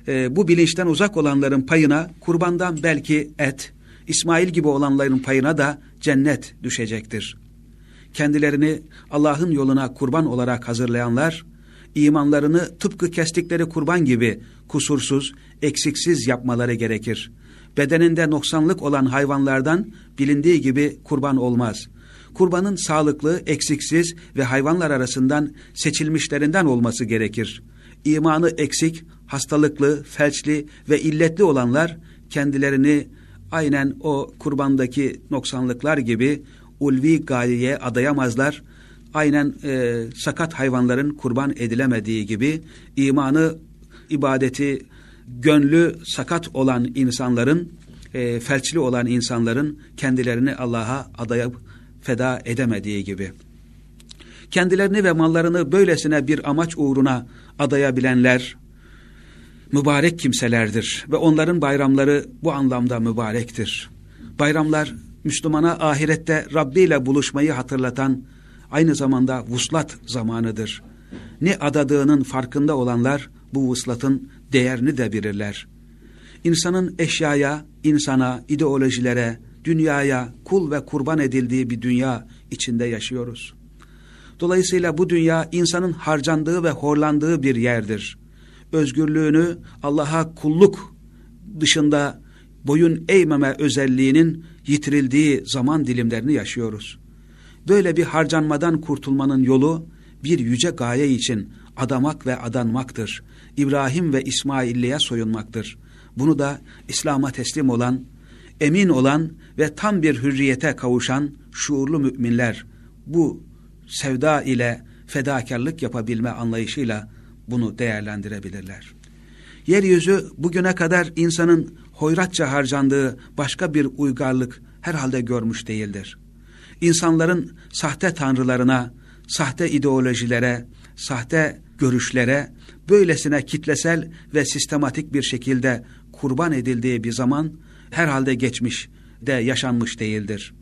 Speaker 1: e, bu bilinçten uzak olanların payına kurbandan belki et, İsmail gibi olanların payına da cennet düşecektir. Kendilerini Allah'ın yoluna kurban olarak hazırlayanlar, imanlarını tıpkı kestikleri kurban gibi kusursuz, eksiksiz yapmaları gerekir. Bedeninde noksanlık olan hayvanlardan bilindiği gibi kurban olmaz. Kurbanın sağlıklı, eksiksiz ve hayvanlar arasından seçilmişlerinden olması gerekir. İmanı eksik, hastalıklı, felçli ve illetli olanlar kendilerini aynen o kurbandaki noksanlıklar gibi ulvi gayeye adayamazlar. Aynen e, sakat hayvanların kurban edilemediği gibi imanı, ibadeti, gönlü sakat olan insanların, e, felçli olan insanların kendilerini Allah'a adayıp feda edemediği gibi. Kendilerini ve mallarını böylesine bir amaç uğruna adayabilenler, mübarek kimselerdir ve onların bayramları bu anlamda mübarektir. Bayramlar Müslümana ahirette Rabbi ile buluşmayı hatırlatan aynı zamanda vuslat zamanıdır. Ne adadığının farkında olanlar bu vuslatın değerini de bilirler. İnsanın eşyaya, insana, ideolojilere, dünyaya kul ve kurban edildiği bir dünya içinde yaşıyoruz. Dolayısıyla bu dünya insanın harcandığı ve horlandığı bir yerdir özgürlüğünü Allah'a kulluk dışında boyun eğmeme özelliğinin yitirildiği zaman dilimlerini yaşıyoruz. Böyle bir harcanmadan kurtulmanın yolu bir yüce gaye için adamak ve adanmaktır. İbrahim ve İsmailliğe soyunmaktır. Bunu da İslam'a teslim olan, emin olan ve tam bir hürriyete kavuşan şuurlu müminler bu sevda ile fedakarlık yapabilme anlayışıyla bunu değerlendirebilirler. Yeryüzü bugüne kadar insanın hoyratça harcandığı başka bir uygarlık herhalde görmüş değildir. İnsanların sahte tanrılarına, sahte ideolojilere, sahte görüşlere böylesine kitlesel ve sistematik bir şekilde kurban edildiği bir zaman herhalde geçmiş de yaşanmış değildir.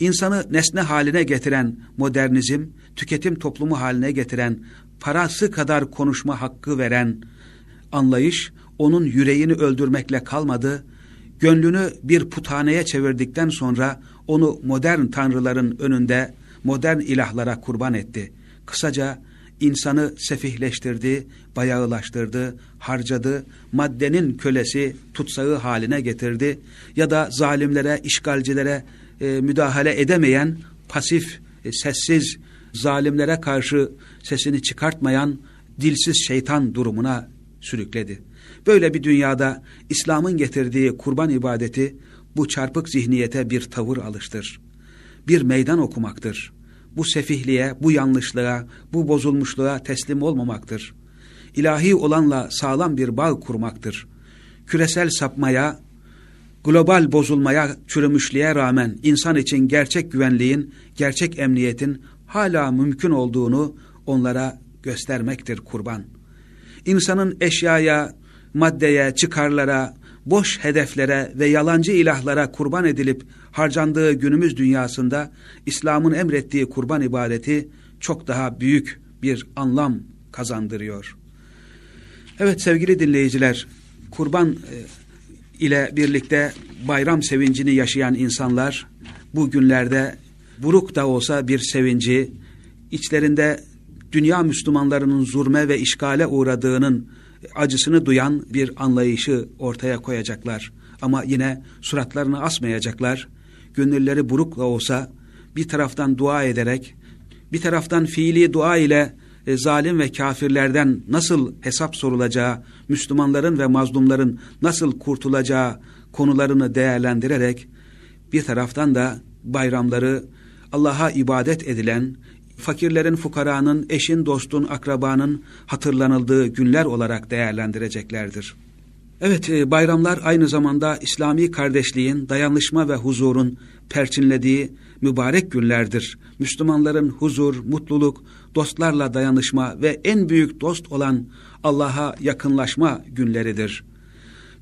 Speaker 1: İnsanı nesne haline getiren modernizm, tüketim toplumu haline getiren parası kadar konuşma hakkı veren anlayış onun yüreğini öldürmekle kalmadı, gönlünü bir puthaneye çevirdikten sonra onu modern tanrıların önünde modern ilahlara kurban etti. Kısaca insanı sefihleştirdi, bayağılaştırdı, harcadı, maddenin kölesi, tutsağı haline getirdi ya da zalimlere, işgalcilere e, müdahale edemeyen pasif, e, sessiz, zalimlere karşı sesini çıkartmayan dilsiz şeytan durumuna sürükledi. Böyle bir dünyada İslam'ın getirdiği kurban ibadeti bu çarpık zihniyete bir tavır alıştır. Bir meydan okumaktır. Bu sefihliğe, bu yanlışlığa, bu bozulmuşluğa teslim olmamaktır. İlahi olanla sağlam bir bağ kurmaktır. Küresel sapmaya, global bozulmaya, çürümüşlüğe rağmen insan için gerçek güvenliğin, gerçek emniyetin hala mümkün olduğunu onlara göstermektir kurban. İnsanın eşyaya, maddeye, çıkarlara, boş hedeflere ve yalancı ilahlara kurban edilip harcandığı günümüz dünyasında İslam'ın emrettiği kurban ibadeti çok daha büyük bir anlam kazandırıyor. Evet sevgili dinleyiciler, kurban e, ile birlikte bayram sevincini yaşayan insanlar bu günlerde buruk da olsa bir sevinci, içlerinde dünya Müslümanlarının zulme ve işgale uğradığının acısını duyan bir anlayışı ortaya koyacaklar. Ama yine suratlarını asmayacaklar. Gönülleri buruk da olsa bir taraftan dua ederek, bir taraftan fiili dua ile e, zalim ve kafirlerden nasıl hesap sorulacağı, Müslümanların ve mazlumların nasıl kurtulacağı konularını değerlendirerek, bir taraftan da bayramları Allah'a ibadet edilen, fakirlerin, fukaranın, eşin, dostun, akrabanın hatırlanıldığı günler olarak değerlendireceklerdir. Evet, e, bayramlar aynı zamanda İslami kardeşliğin, dayanışma ve huzurun perçinlediği mübarek günlerdir. Müslümanların huzur, mutluluk, dostlarla dayanışma ve en büyük dost olan Allah'a yakınlaşma günleridir.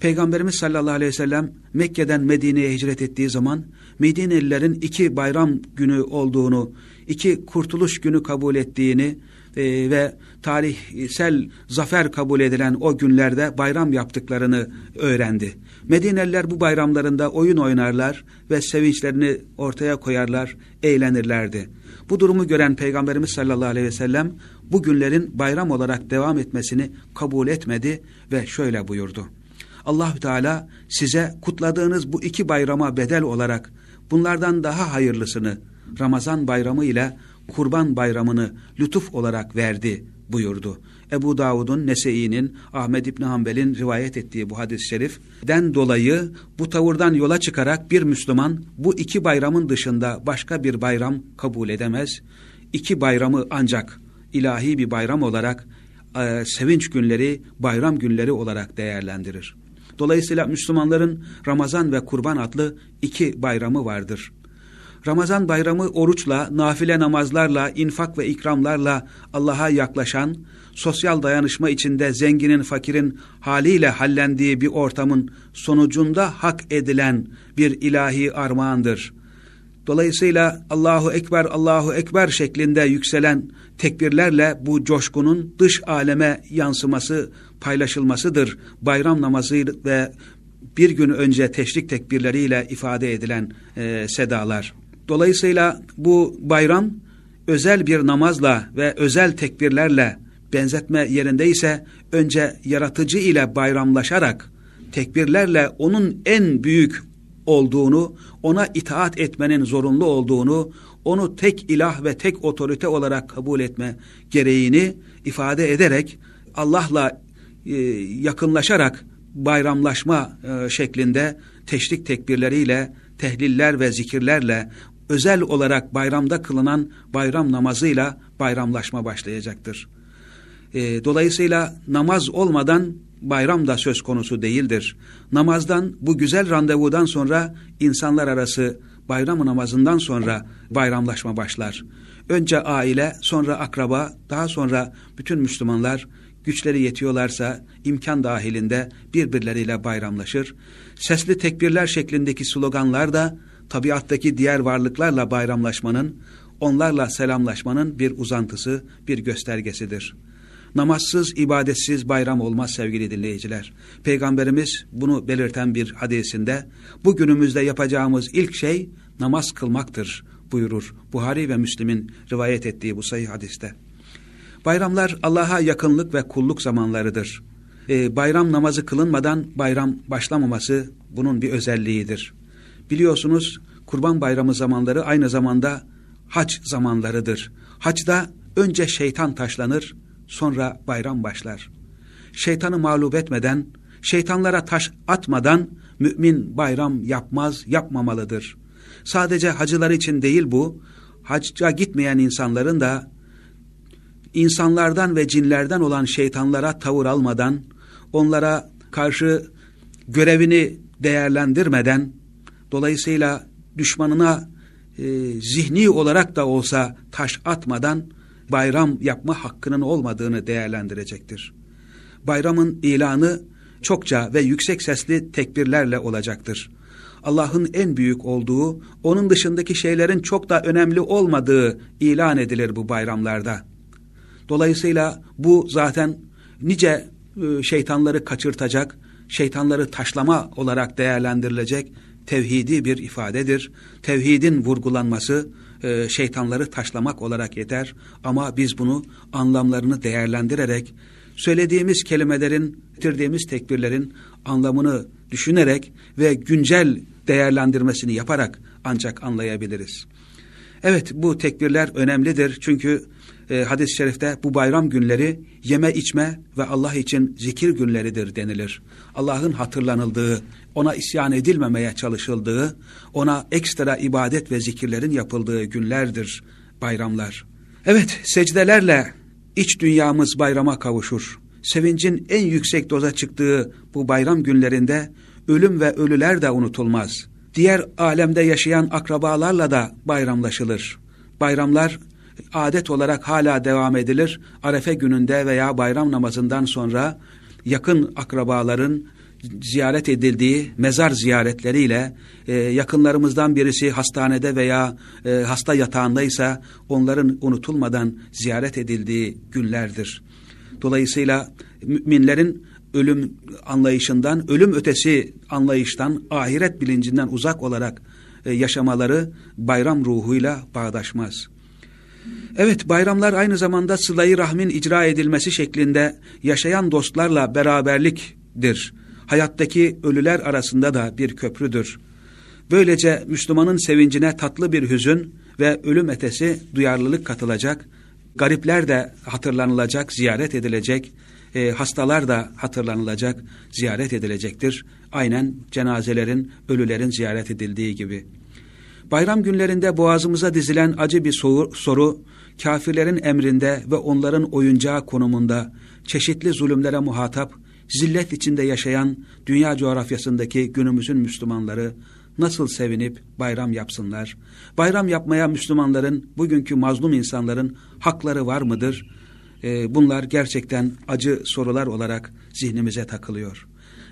Speaker 1: Peygamberimiz sallallahu aleyhi ve sellem Mekke'den Medine'ye hicret ettiği zaman Medinelilerin iki bayram günü olduğunu, iki kurtuluş günü kabul ettiğini e, ve tarihsel zafer kabul edilen o günlerde bayram yaptıklarını öğrendi. Medineliler bu bayramlarında oyun oynarlar ve sevinçlerini ortaya koyarlar, eğlenirlerdi. Bu durumu gören Peygamberimiz sallallahu aleyhi ve sellem bu günlerin bayram olarak devam etmesini kabul etmedi ve şöyle buyurdu. Allahü Teala size kutladığınız bu iki bayrama bedel olarak bunlardan daha hayırlısını Ramazan bayramı ile Kurban bayramını lütuf olarak verdi buyurdu. Ebu Davud'un, Nese'i'nin, Ahmed İbni Hanbel'in rivayet ettiği bu hadis-i şerifden dolayı bu tavırdan yola çıkarak bir Müslüman bu iki bayramın dışında başka bir bayram kabul edemez. İki bayramı ancak ilahi bir bayram olarak e, sevinç günleri, bayram günleri olarak değerlendirir. Dolayısıyla Müslümanların Ramazan ve Kurban adlı iki bayramı vardır. Ramazan bayramı oruçla, nafile namazlarla, infak ve ikramlarla Allah'a yaklaşan, sosyal dayanışma içinde zenginin fakirin haliyle hallendiği bir ortamın sonucunda hak edilen bir ilahi armağandır. Dolayısıyla Allahu Ekber, Allahu Ekber şeklinde yükselen tekbirlerle bu coşkunun dış aleme yansıması, paylaşılmasıdır. Bayram namazı ve bir gün önce teşrik tekbirleriyle ifade edilen e, sedalar. Dolayısıyla bu bayram özel bir namazla ve özel tekbirlerle benzetme yerindeyse önce yaratıcı ile bayramlaşarak tekbirlerle onun en büyük olduğunu, ona itaat etmenin zorunlu olduğunu, onu tek ilah ve tek otorite olarak kabul etme gereğini ifade ederek Allah'la e, yakınlaşarak bayramlaşma e, şeklinde teşrik tekbirleriyle, tehliller ve zikirlerle özel olarak bayramda kılınan bayram namazıyla bayramlaşma başlayacaktır. E, dolayısıyla namaz olmadan bayram da söz konusu değildir. Namazdan bu güzel randevudan sonra insanlar arası bayram namazından sonra bayramlaşma başlar. Önce aile, sonra akraba, daha sonra bütün Müslümanlar güçleri yetiyorlarsa imkan dahilinde birbirleriyle bayramlaşır. Sesli tekbirler şeklindeki sloganlar da tabiattaki diğer varlıklarla bayramlaşmanın, onlarla selamlaşmanın bir uzantısı, bir göstergesidir. Namazsız, ibadetsiz bayram olmaz sevgili dinleyiciler. Peygamberimiz bunu belirten bir hadisinde, bu günümüzde yapacağımız ilk şey namaz kılmaktır buyurur. Buhari ve Müslim'in rivayet ettiği bu sayı hadiste. Bayramlar Allah'a yakınlık ve kulluk zamanlarıdır. Ee, bayram namazı kılınmadan bayram başlamaması bunun bir özelliğidir. Biliyorsunuz kurban bayramı zamanları aynı zamanda hac zamanlarıdır. Hacda önce şeytan taşlanır, sonra bayram başlar. Şeytanı mağlup etmeden, şeytanlara taş atmadan mümin bayram yapmaz, yapmamalıdır. Sadece hacılar için değil bu, hacca gitmeyen insanların da insanlardan ve cinlerden olan şeytanlara tavır almadan, onlara karşı görevini değerlendirmeden, dolayısıyla düşmanına e, zihni olarak da olsa taş atmadan bayram yapma hakkının olmadığını değerlendirecektir. Bayramın ilanı çokça ve yüksek sesli tekbirlerle olacaktır. Allah'ın en büyük olduğu, onun dışındaki şeylerin çok da önemli olmadığı ilan edilir bu bayramlarda. Dolayısıyla bu zaten nice e, şeytanları kaçırtacak, şeytanları taşlama olarak değerlendirilecek tevhidi bir ifadedir. Tevhidin vurgulanması e, şeytanları taşlamak olarak yeter ama biz bunu anlamlarını değerlendirerek söylediğimiz kelimelerin, bitirdiğimiz tekbirlerin anlamını düşünerek ve güncel değerlendirmesini yaparak ancak anlayabiliriz. Evet bu tekbirler önemlidir çünkü e, hadis-i şerifte bu bayram günleri yeme içme ve Allah için zikir günleridir denilir. Allah'ın hatırlanıldığı, ona isyan edilmemeye çalışıldığı, ona ekstra ibadet ve zikirlerin yapıldığı günlerdir bayramlar. Evet, secdelerle iç dünyamız bayrama kavuşur. Sevincin en yüksek doza çıktığı bu bayram günlerinde ölüm ve ölüler de unutulmaz. Diğer alemde yaşayan akrabalarla da bayramlaşılır. Bayramlar adet olarak hala devam edilir. Arefe gününde veya bayram namazından sonra yakın akrabaların ziyaret edildiği mezar ziyaretleriyle e, yakınlarımızdan birisi hastanede veya e, hasta yatağındaysa onların unutulmadan ziyaret edildiği günlerdir. Dolayısıyla müminlerin ölüm anlayışından, ölüm ötesi anlayıştan, ahiret bilincinden uzak olarak e, yaşamaları bayram ruhuyla bağdaşmaz. Evet bayramlar aynı zamanda sılayı rahmin icra edilmesi şeklinde yaşayan dostlarla beraberliktir. Hayattaki ölüler arasında da bir köprüdür. Böylece Müslümanın sevincine tatlı bir hüzün ve ölüm etesi duyarlılık katılacak, garipler de hatırlanılacak, ziyaret edilecek, e, hastalar da hatırlanılacak, ziyaret edilecektir. Aynen cenazelerin, ölülerin ziyaret edildiği gibi. Bayram günlerinde boğazımıza dizilen acı bir soru, soru kafirlerin emrinde ve onların oyuncağı konumunda çeşitli zulümlere muhatap, zillet içinde yaşayan dünya coğrafyasındaki günümüzün Müslümanları nasıl sevinip bayram yapsınlar? Bayram yapmaya Müslümanların, bugünkü mazlum insanların hakları var mıdır? Ee, bunlar gerçekten acı sorular olarak zihnimize takılıyor.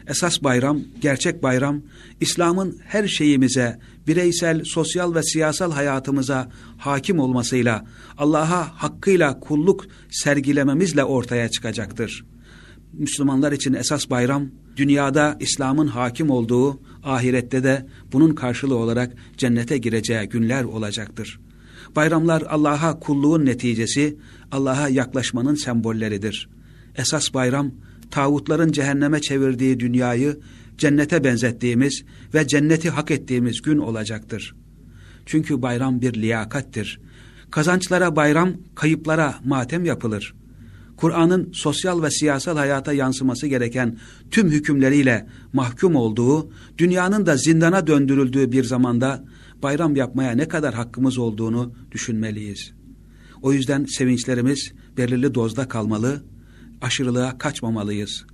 Speaker 1: Esas bayram, gerçek bayram, İslam'ın her şeyimize, bireysel, sosyal ve siyasal hayatımıza hakim olmasıyla, Allah'a hakkıyla kulluk sergilememizle ortaya çıkacaktır. Müslümanlar için esas bayram, dünyada İslam'ın hakim olduğu, ahirette de bunun karşılığı olarak cennete gireceği günler olacaktır. Bayramlar Allah'a kulluğun neticesi, Allah'a yaklaşmanın sembolleridir. Esas bayram, tağutların cehenneme çevirdiği dünyayı cennete benzettiğimiz ve cenneti hak ettiğimiz gün olacaktır. Çünkü bayram bir liyakattir. Kazançlara bayram, kayıplara matem yapılır. Kur'an'ın sosyal ve siyasal hayata yansıması gereken tüm hükümleriyle mahkum olduğu, dünyanın da zindana döndürüldüğü bir zamanda bayram yapmaya ne kadar hakkımız olduğunu düşünmeliyiz. O yüzden sevinçlerimiz belirli dozda kalmalı, aşırılığa kaçmamalıyız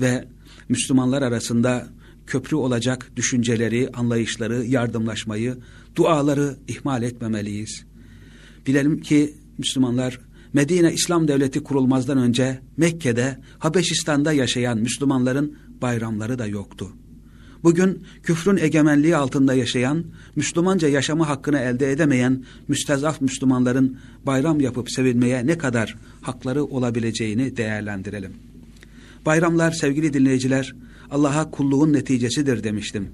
Speaker 1: ve Müslümanlar arasında köprü olacak düşünceleri, anlayışları, yardımlaşmayı, duaları ihmal etmemeliyiz. Bilelim ki Müslümanlar Medine İslam Devleti kurulmazdan önce Mekke'de, Habeşistan'da yaşayan Müslümanların bayramları da yoktu. Bugün küfrün egemenliği altında yaşayan, Müslümanca yaşama hakkını elde edemeyen müstezaf Müslümanların bayram yapıp sevilmeye ne kadar hakları olabileceğini değerlendirelim. Bayramlar sevgili dinleyiciler, Allah'a kulluğun neticesidir demiştim.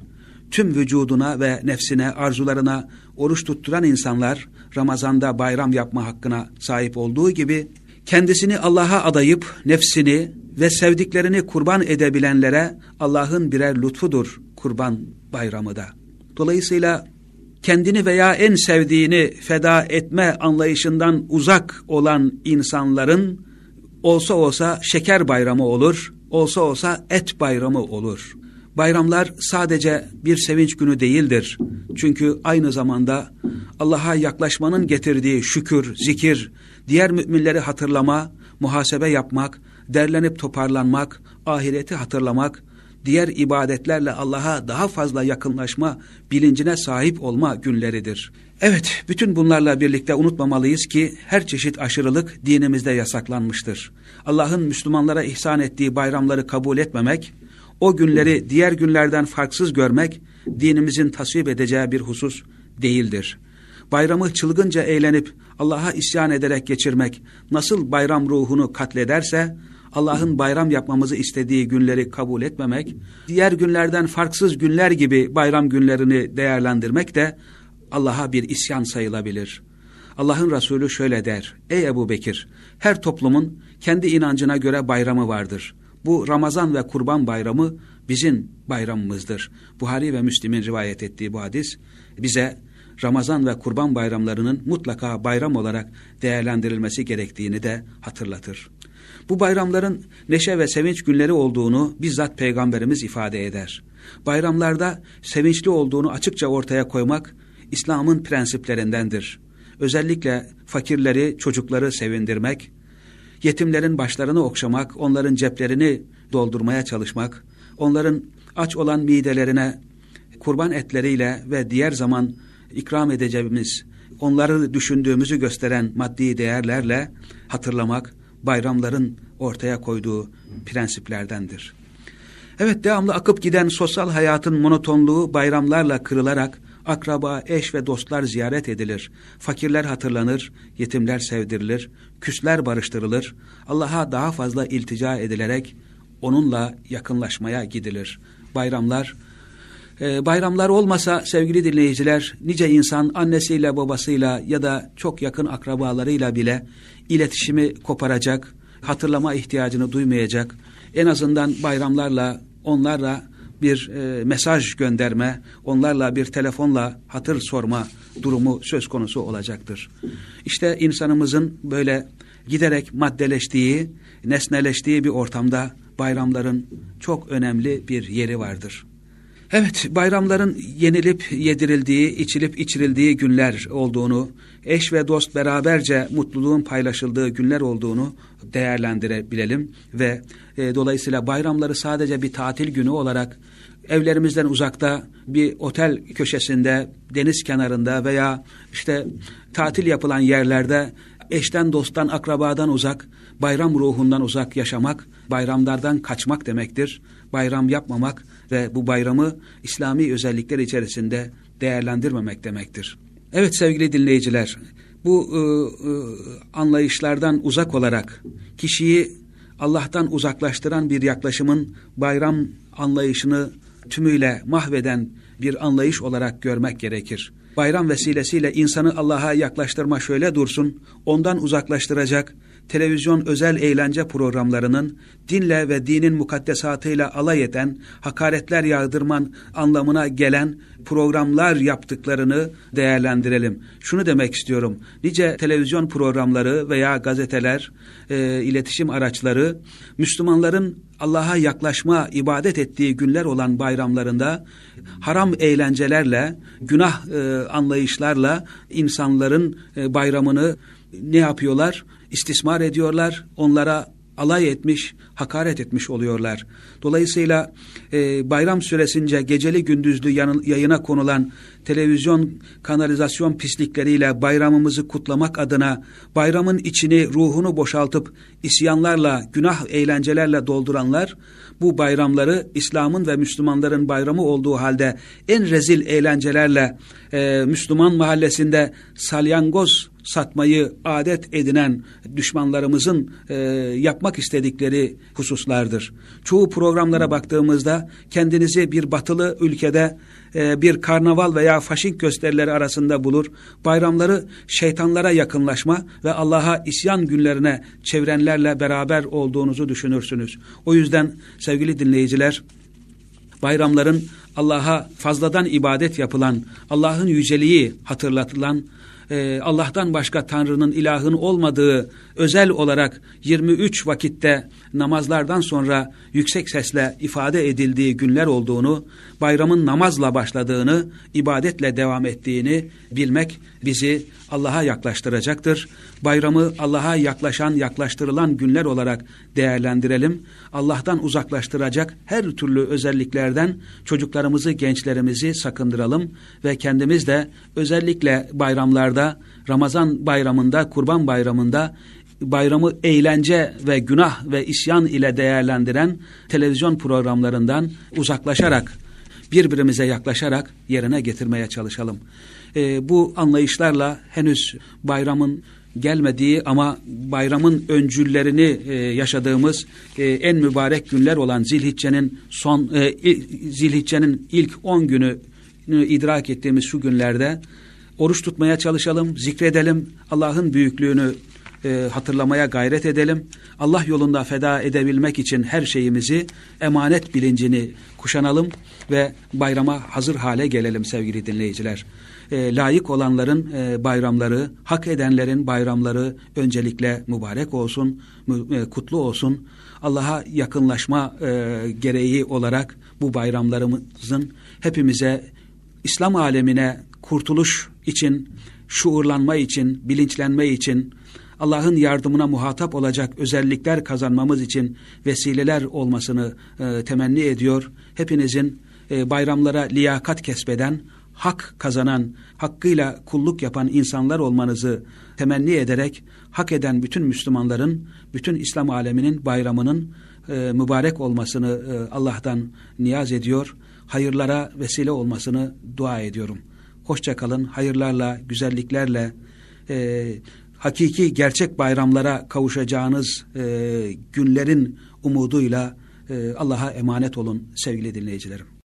Speaker 1: Tüm vücuduna ve nefsine, arzularına oruç tutturan insanlar Ramazan'da bayram yapma hakkına sahip olduğu gibi kendisini Allah'a adayıp nefsini ve sevdiklerini kurban edebilenlere Allah'ın birer lütfudur kurban bayramı da. Dolayısıyla kendini veya en sevdiğini feda etme anlayışından uzak olan insanların olsa olsa şeker bayramı olur, olsa olsa et bayramı olur. Bayramlar sadece bir sevinç günü değildir. Çünkü aynı zamanda Allah'a yaklaşmanın getirdiği şükür, zikir, diğer müminleri hatırlama, muhasebe yapmak, derlenip toparlanmak, ahireti hatırlamak, diğer ibadetlerle Allah'a daha fazla yakınlaşma bilincine sahip olma günleridir. Evet, bütün bunlarla birlikte unutmamalıyız ki her çeşit aşırılık dinimizde yasaklanmıştır. Allah'ın Müslümanlara ihsan ettiği bayramları kabul etmemek, o günleri diğer günlerden farksız görmek, dinimizin tasvip edeceği bir husus değildir. Bayramı çılgınca eğlenip Allah'a isyan ederek geçirmek nasıl bayram ruhunu katlederse, Allah'ın bayram yapmamızı istediği günleri kabul etmemek, diğer günlerden farksız günler gibi bayram günlerini değerlendirmek de Allah'a bir isyan sayılabilir. Allah'ın Resulü şöyle der, Ey Ebu Bekir, her toplumun kendi inancına göre bayramı vardır. Bu Ramazan ve Kurban bayramı bizim bayramımızdır. Buhari ve Müslim'in rivayet ettiği bu hadis bize Ramazan ve Kurban bayramlarının mutlaka bayram olarak değerlendirilmesi gerektiğini de hatırlatır. Bu bayramların neşe ve sevinç günleri olduğunu bizzat Peygamberimiz ifade eder. Bayramlarda sevinçli olduğunu açıkça ortaya koymak İslam'ın prensiplerindendir. özellikle fakirleri, çocukları sevindirmek, yetimlerin başlarını okşamak, onların ceplerini doldurmaya çalışmak, onların aç olan midelerine kurban etleriyle ve diğer zaman ikram edeceğimiz, onları düşündüğümüzü gösteren maddi değerlerle hatırlamak, bayramların ortaya koyduğu prensiplerdendir. Evet devamlı akıp giden sosyal hayatın monotonluğu bayramlarla kırılarak akraba, eş ve dostlar ziyaret edilir. Fakirler hatırlanır, yetimler sevdirilir, küsler barıştırılır. Allah'a daha fazla iltica edilerek onunla yakınlaşmaya gidilir. Bayramlar e, bayramlar olmasa sevgili dinleyiciler nice insan annesiyle babasıyla ya da çok yakın akrabalarıyla bile iletişimi koparacak, hatırlama ihtiyacını duymayacak. En azından bayramlarla onlarla bir e, mesaj gönderme, onlarla bir telefonla hatır sorma durumu söz konusu olacaktır. İşte insanımızın böyle giderek maddeleştiği, nesneleştiği bir ortamda bayramların çok önemli bir yeri vardır. Evet, bayramların yenilip yedirildiği, içilip içirildiği günler olduğunu, eş ve dost beraberce mutluluğun paylaşıldığı günler olduğunu değerlendirebilelim ve e, dolayısıyla bayramları sadece bir tatil günü olarak evlerimizden uzakta bir otel köşesinde, deniz kenarında veya işte tatil yapılan yerlerde eşten, dosttan, akrabadan uzak, bayram ruhundan uzak yaşamak, bayramlardan kaçmak demektir. Bayram yapmamak ve bu bayramı İslami özellikler içerisinde değerlendirmemek demektir. Evet sevgili dinleyiciler, bu e, e, anlayışlardan uzak olarak kişiyi Allah'tan uzaklaştıran bir yaklaşımın bayram anlayışını tümüyle mahveden bir anlayış olarak görmek gerekir. Bayram vesilesiyle insanı Allah'a yaklaştırma şöyle dursun, ondan uzaklaştıracak, televizyon özel eğlence programlarının dinle ve dinin mukaddesatıyla alay eden, hakaretler yağdırman anlamına gelen programlar yaptıklarını değerlendirelim. Şunu demek istiyorum, nice televizyon programları veya gazeteler, e, iletişim araçları, Müslümanların Allah'a yaklaşma, ibadet ettiği günler olan bayramlarında haram eğlencelerle, günah e, anlayışlarla insanların e, bayramını ne yapıyorlar? İstismar ediyorlar, onlara alay etmiş, hakaret etmiş oluyorlar. Dolayısıyla e, bayram süresince geceli gündüzlü yayına konulan televizyon kanalizasyon pislikleriyle bayramımızı kutlamak adına bayramın içini, ruhunu boşaltıp isyanlarla, günah eğlencelerle dolduranlar bu bayramları İslam'ın ve Müslümanların bayramı olduğu halde en rezil eğlencelerle e, Müslüman mahallesinde salyangoz satmayı adet edinen düşmanlarımızın e, yapmak istedikleri hususlardır. Çoğu programlara baktığımızda kendinizi bir batılı ülkede e, bir karnaval veya faşink gösterileri arasında bulur. Bayramları şeytanlara yakınlaşma ve Allah'a isyan günlerine çevrenlerle beraber olduğunuzu düşünürsünüz. O yüzden sevgili dinleyiciler bayramların Allah'a fazladan ibadet yapılan, Allah'ın yüceliği hatırlatılan e, Allah'tan başka Tanrı'nın ilahın olmadığı özel olarak 23 vakitte namazlardan sonra yüksek sesle ifade edildiği günler olduğunu, bayramın namazla başladığını, ibadetle devam ettiğini bilmek bizi Allah'a yaklaştıracaktır. Bayramı Allah'a yaklaşan, yaklaştırılan günler olarak değerlendirelim. Allah'tan uzaklaştıracak her türlü özelliklerden çocuklarımızı, gençlerimizi sakındıralım ve kendimiz de özellikle bayramlarda, Ramazan bayramında, Kurban bayramında bayramı eğlence ve günah ve isyan ile değerlendiren televizyon programlarından uzaklaşarak, birbirimize yaklaşarak yerine getirmeye çalışalım. E, bu anlayışlarla henüz bayramın gelmediği ama bayramın öncüllerini e, yaşadığımız e, en mübarek günler olan Zilhicce'nin son e, Zilhicce'nin ilk 10 günü idrak ettiğimiz şu günlerde oruç tutmaya çalışalım, zikredelim, Allah'ın büyüklüğünü e, hatırlamaya gayret edelim. Allah yolunda feda edebilmek için her şeyimizi emanet bilincini kuşanalım ve bayrama hazır hale gelelim sevgili dinleyiciler. E, layık olanların e, bayramları, hak edenlerin bayramları öncelikle mübarek olsun, e, kutlu olsun. Allah'a yakınlaşma e, gereği olarak bu bayramlarımızın hepimize İslam alemine kurtuluş için, şuurlanma için, bilinçlenme için, Allah'ın yardımına muhatap olacak özellikler kazanmamız için vesileler olmasını e, temenni ediyor. Hepinizin e, bayramlara liyakat kesbeden, hak kazanan, hakkıyla kulluk yapan insanlar olmanızı temenni ederek hak eden bütün Müslümanların, bütün İslam aleminin bayramının e, mübarek olmasını e, Allah'tan niyaz ediyor. Hayırlara vesile olmasını dua ediyorum. Hoşça kalın, hayırlarla, güzelliklerle, e, hakiki gerçek bayramlara kavuşacağınız e, günlerin umuduyla e, Allah'a emanet olun sevgili dinleyicilerim.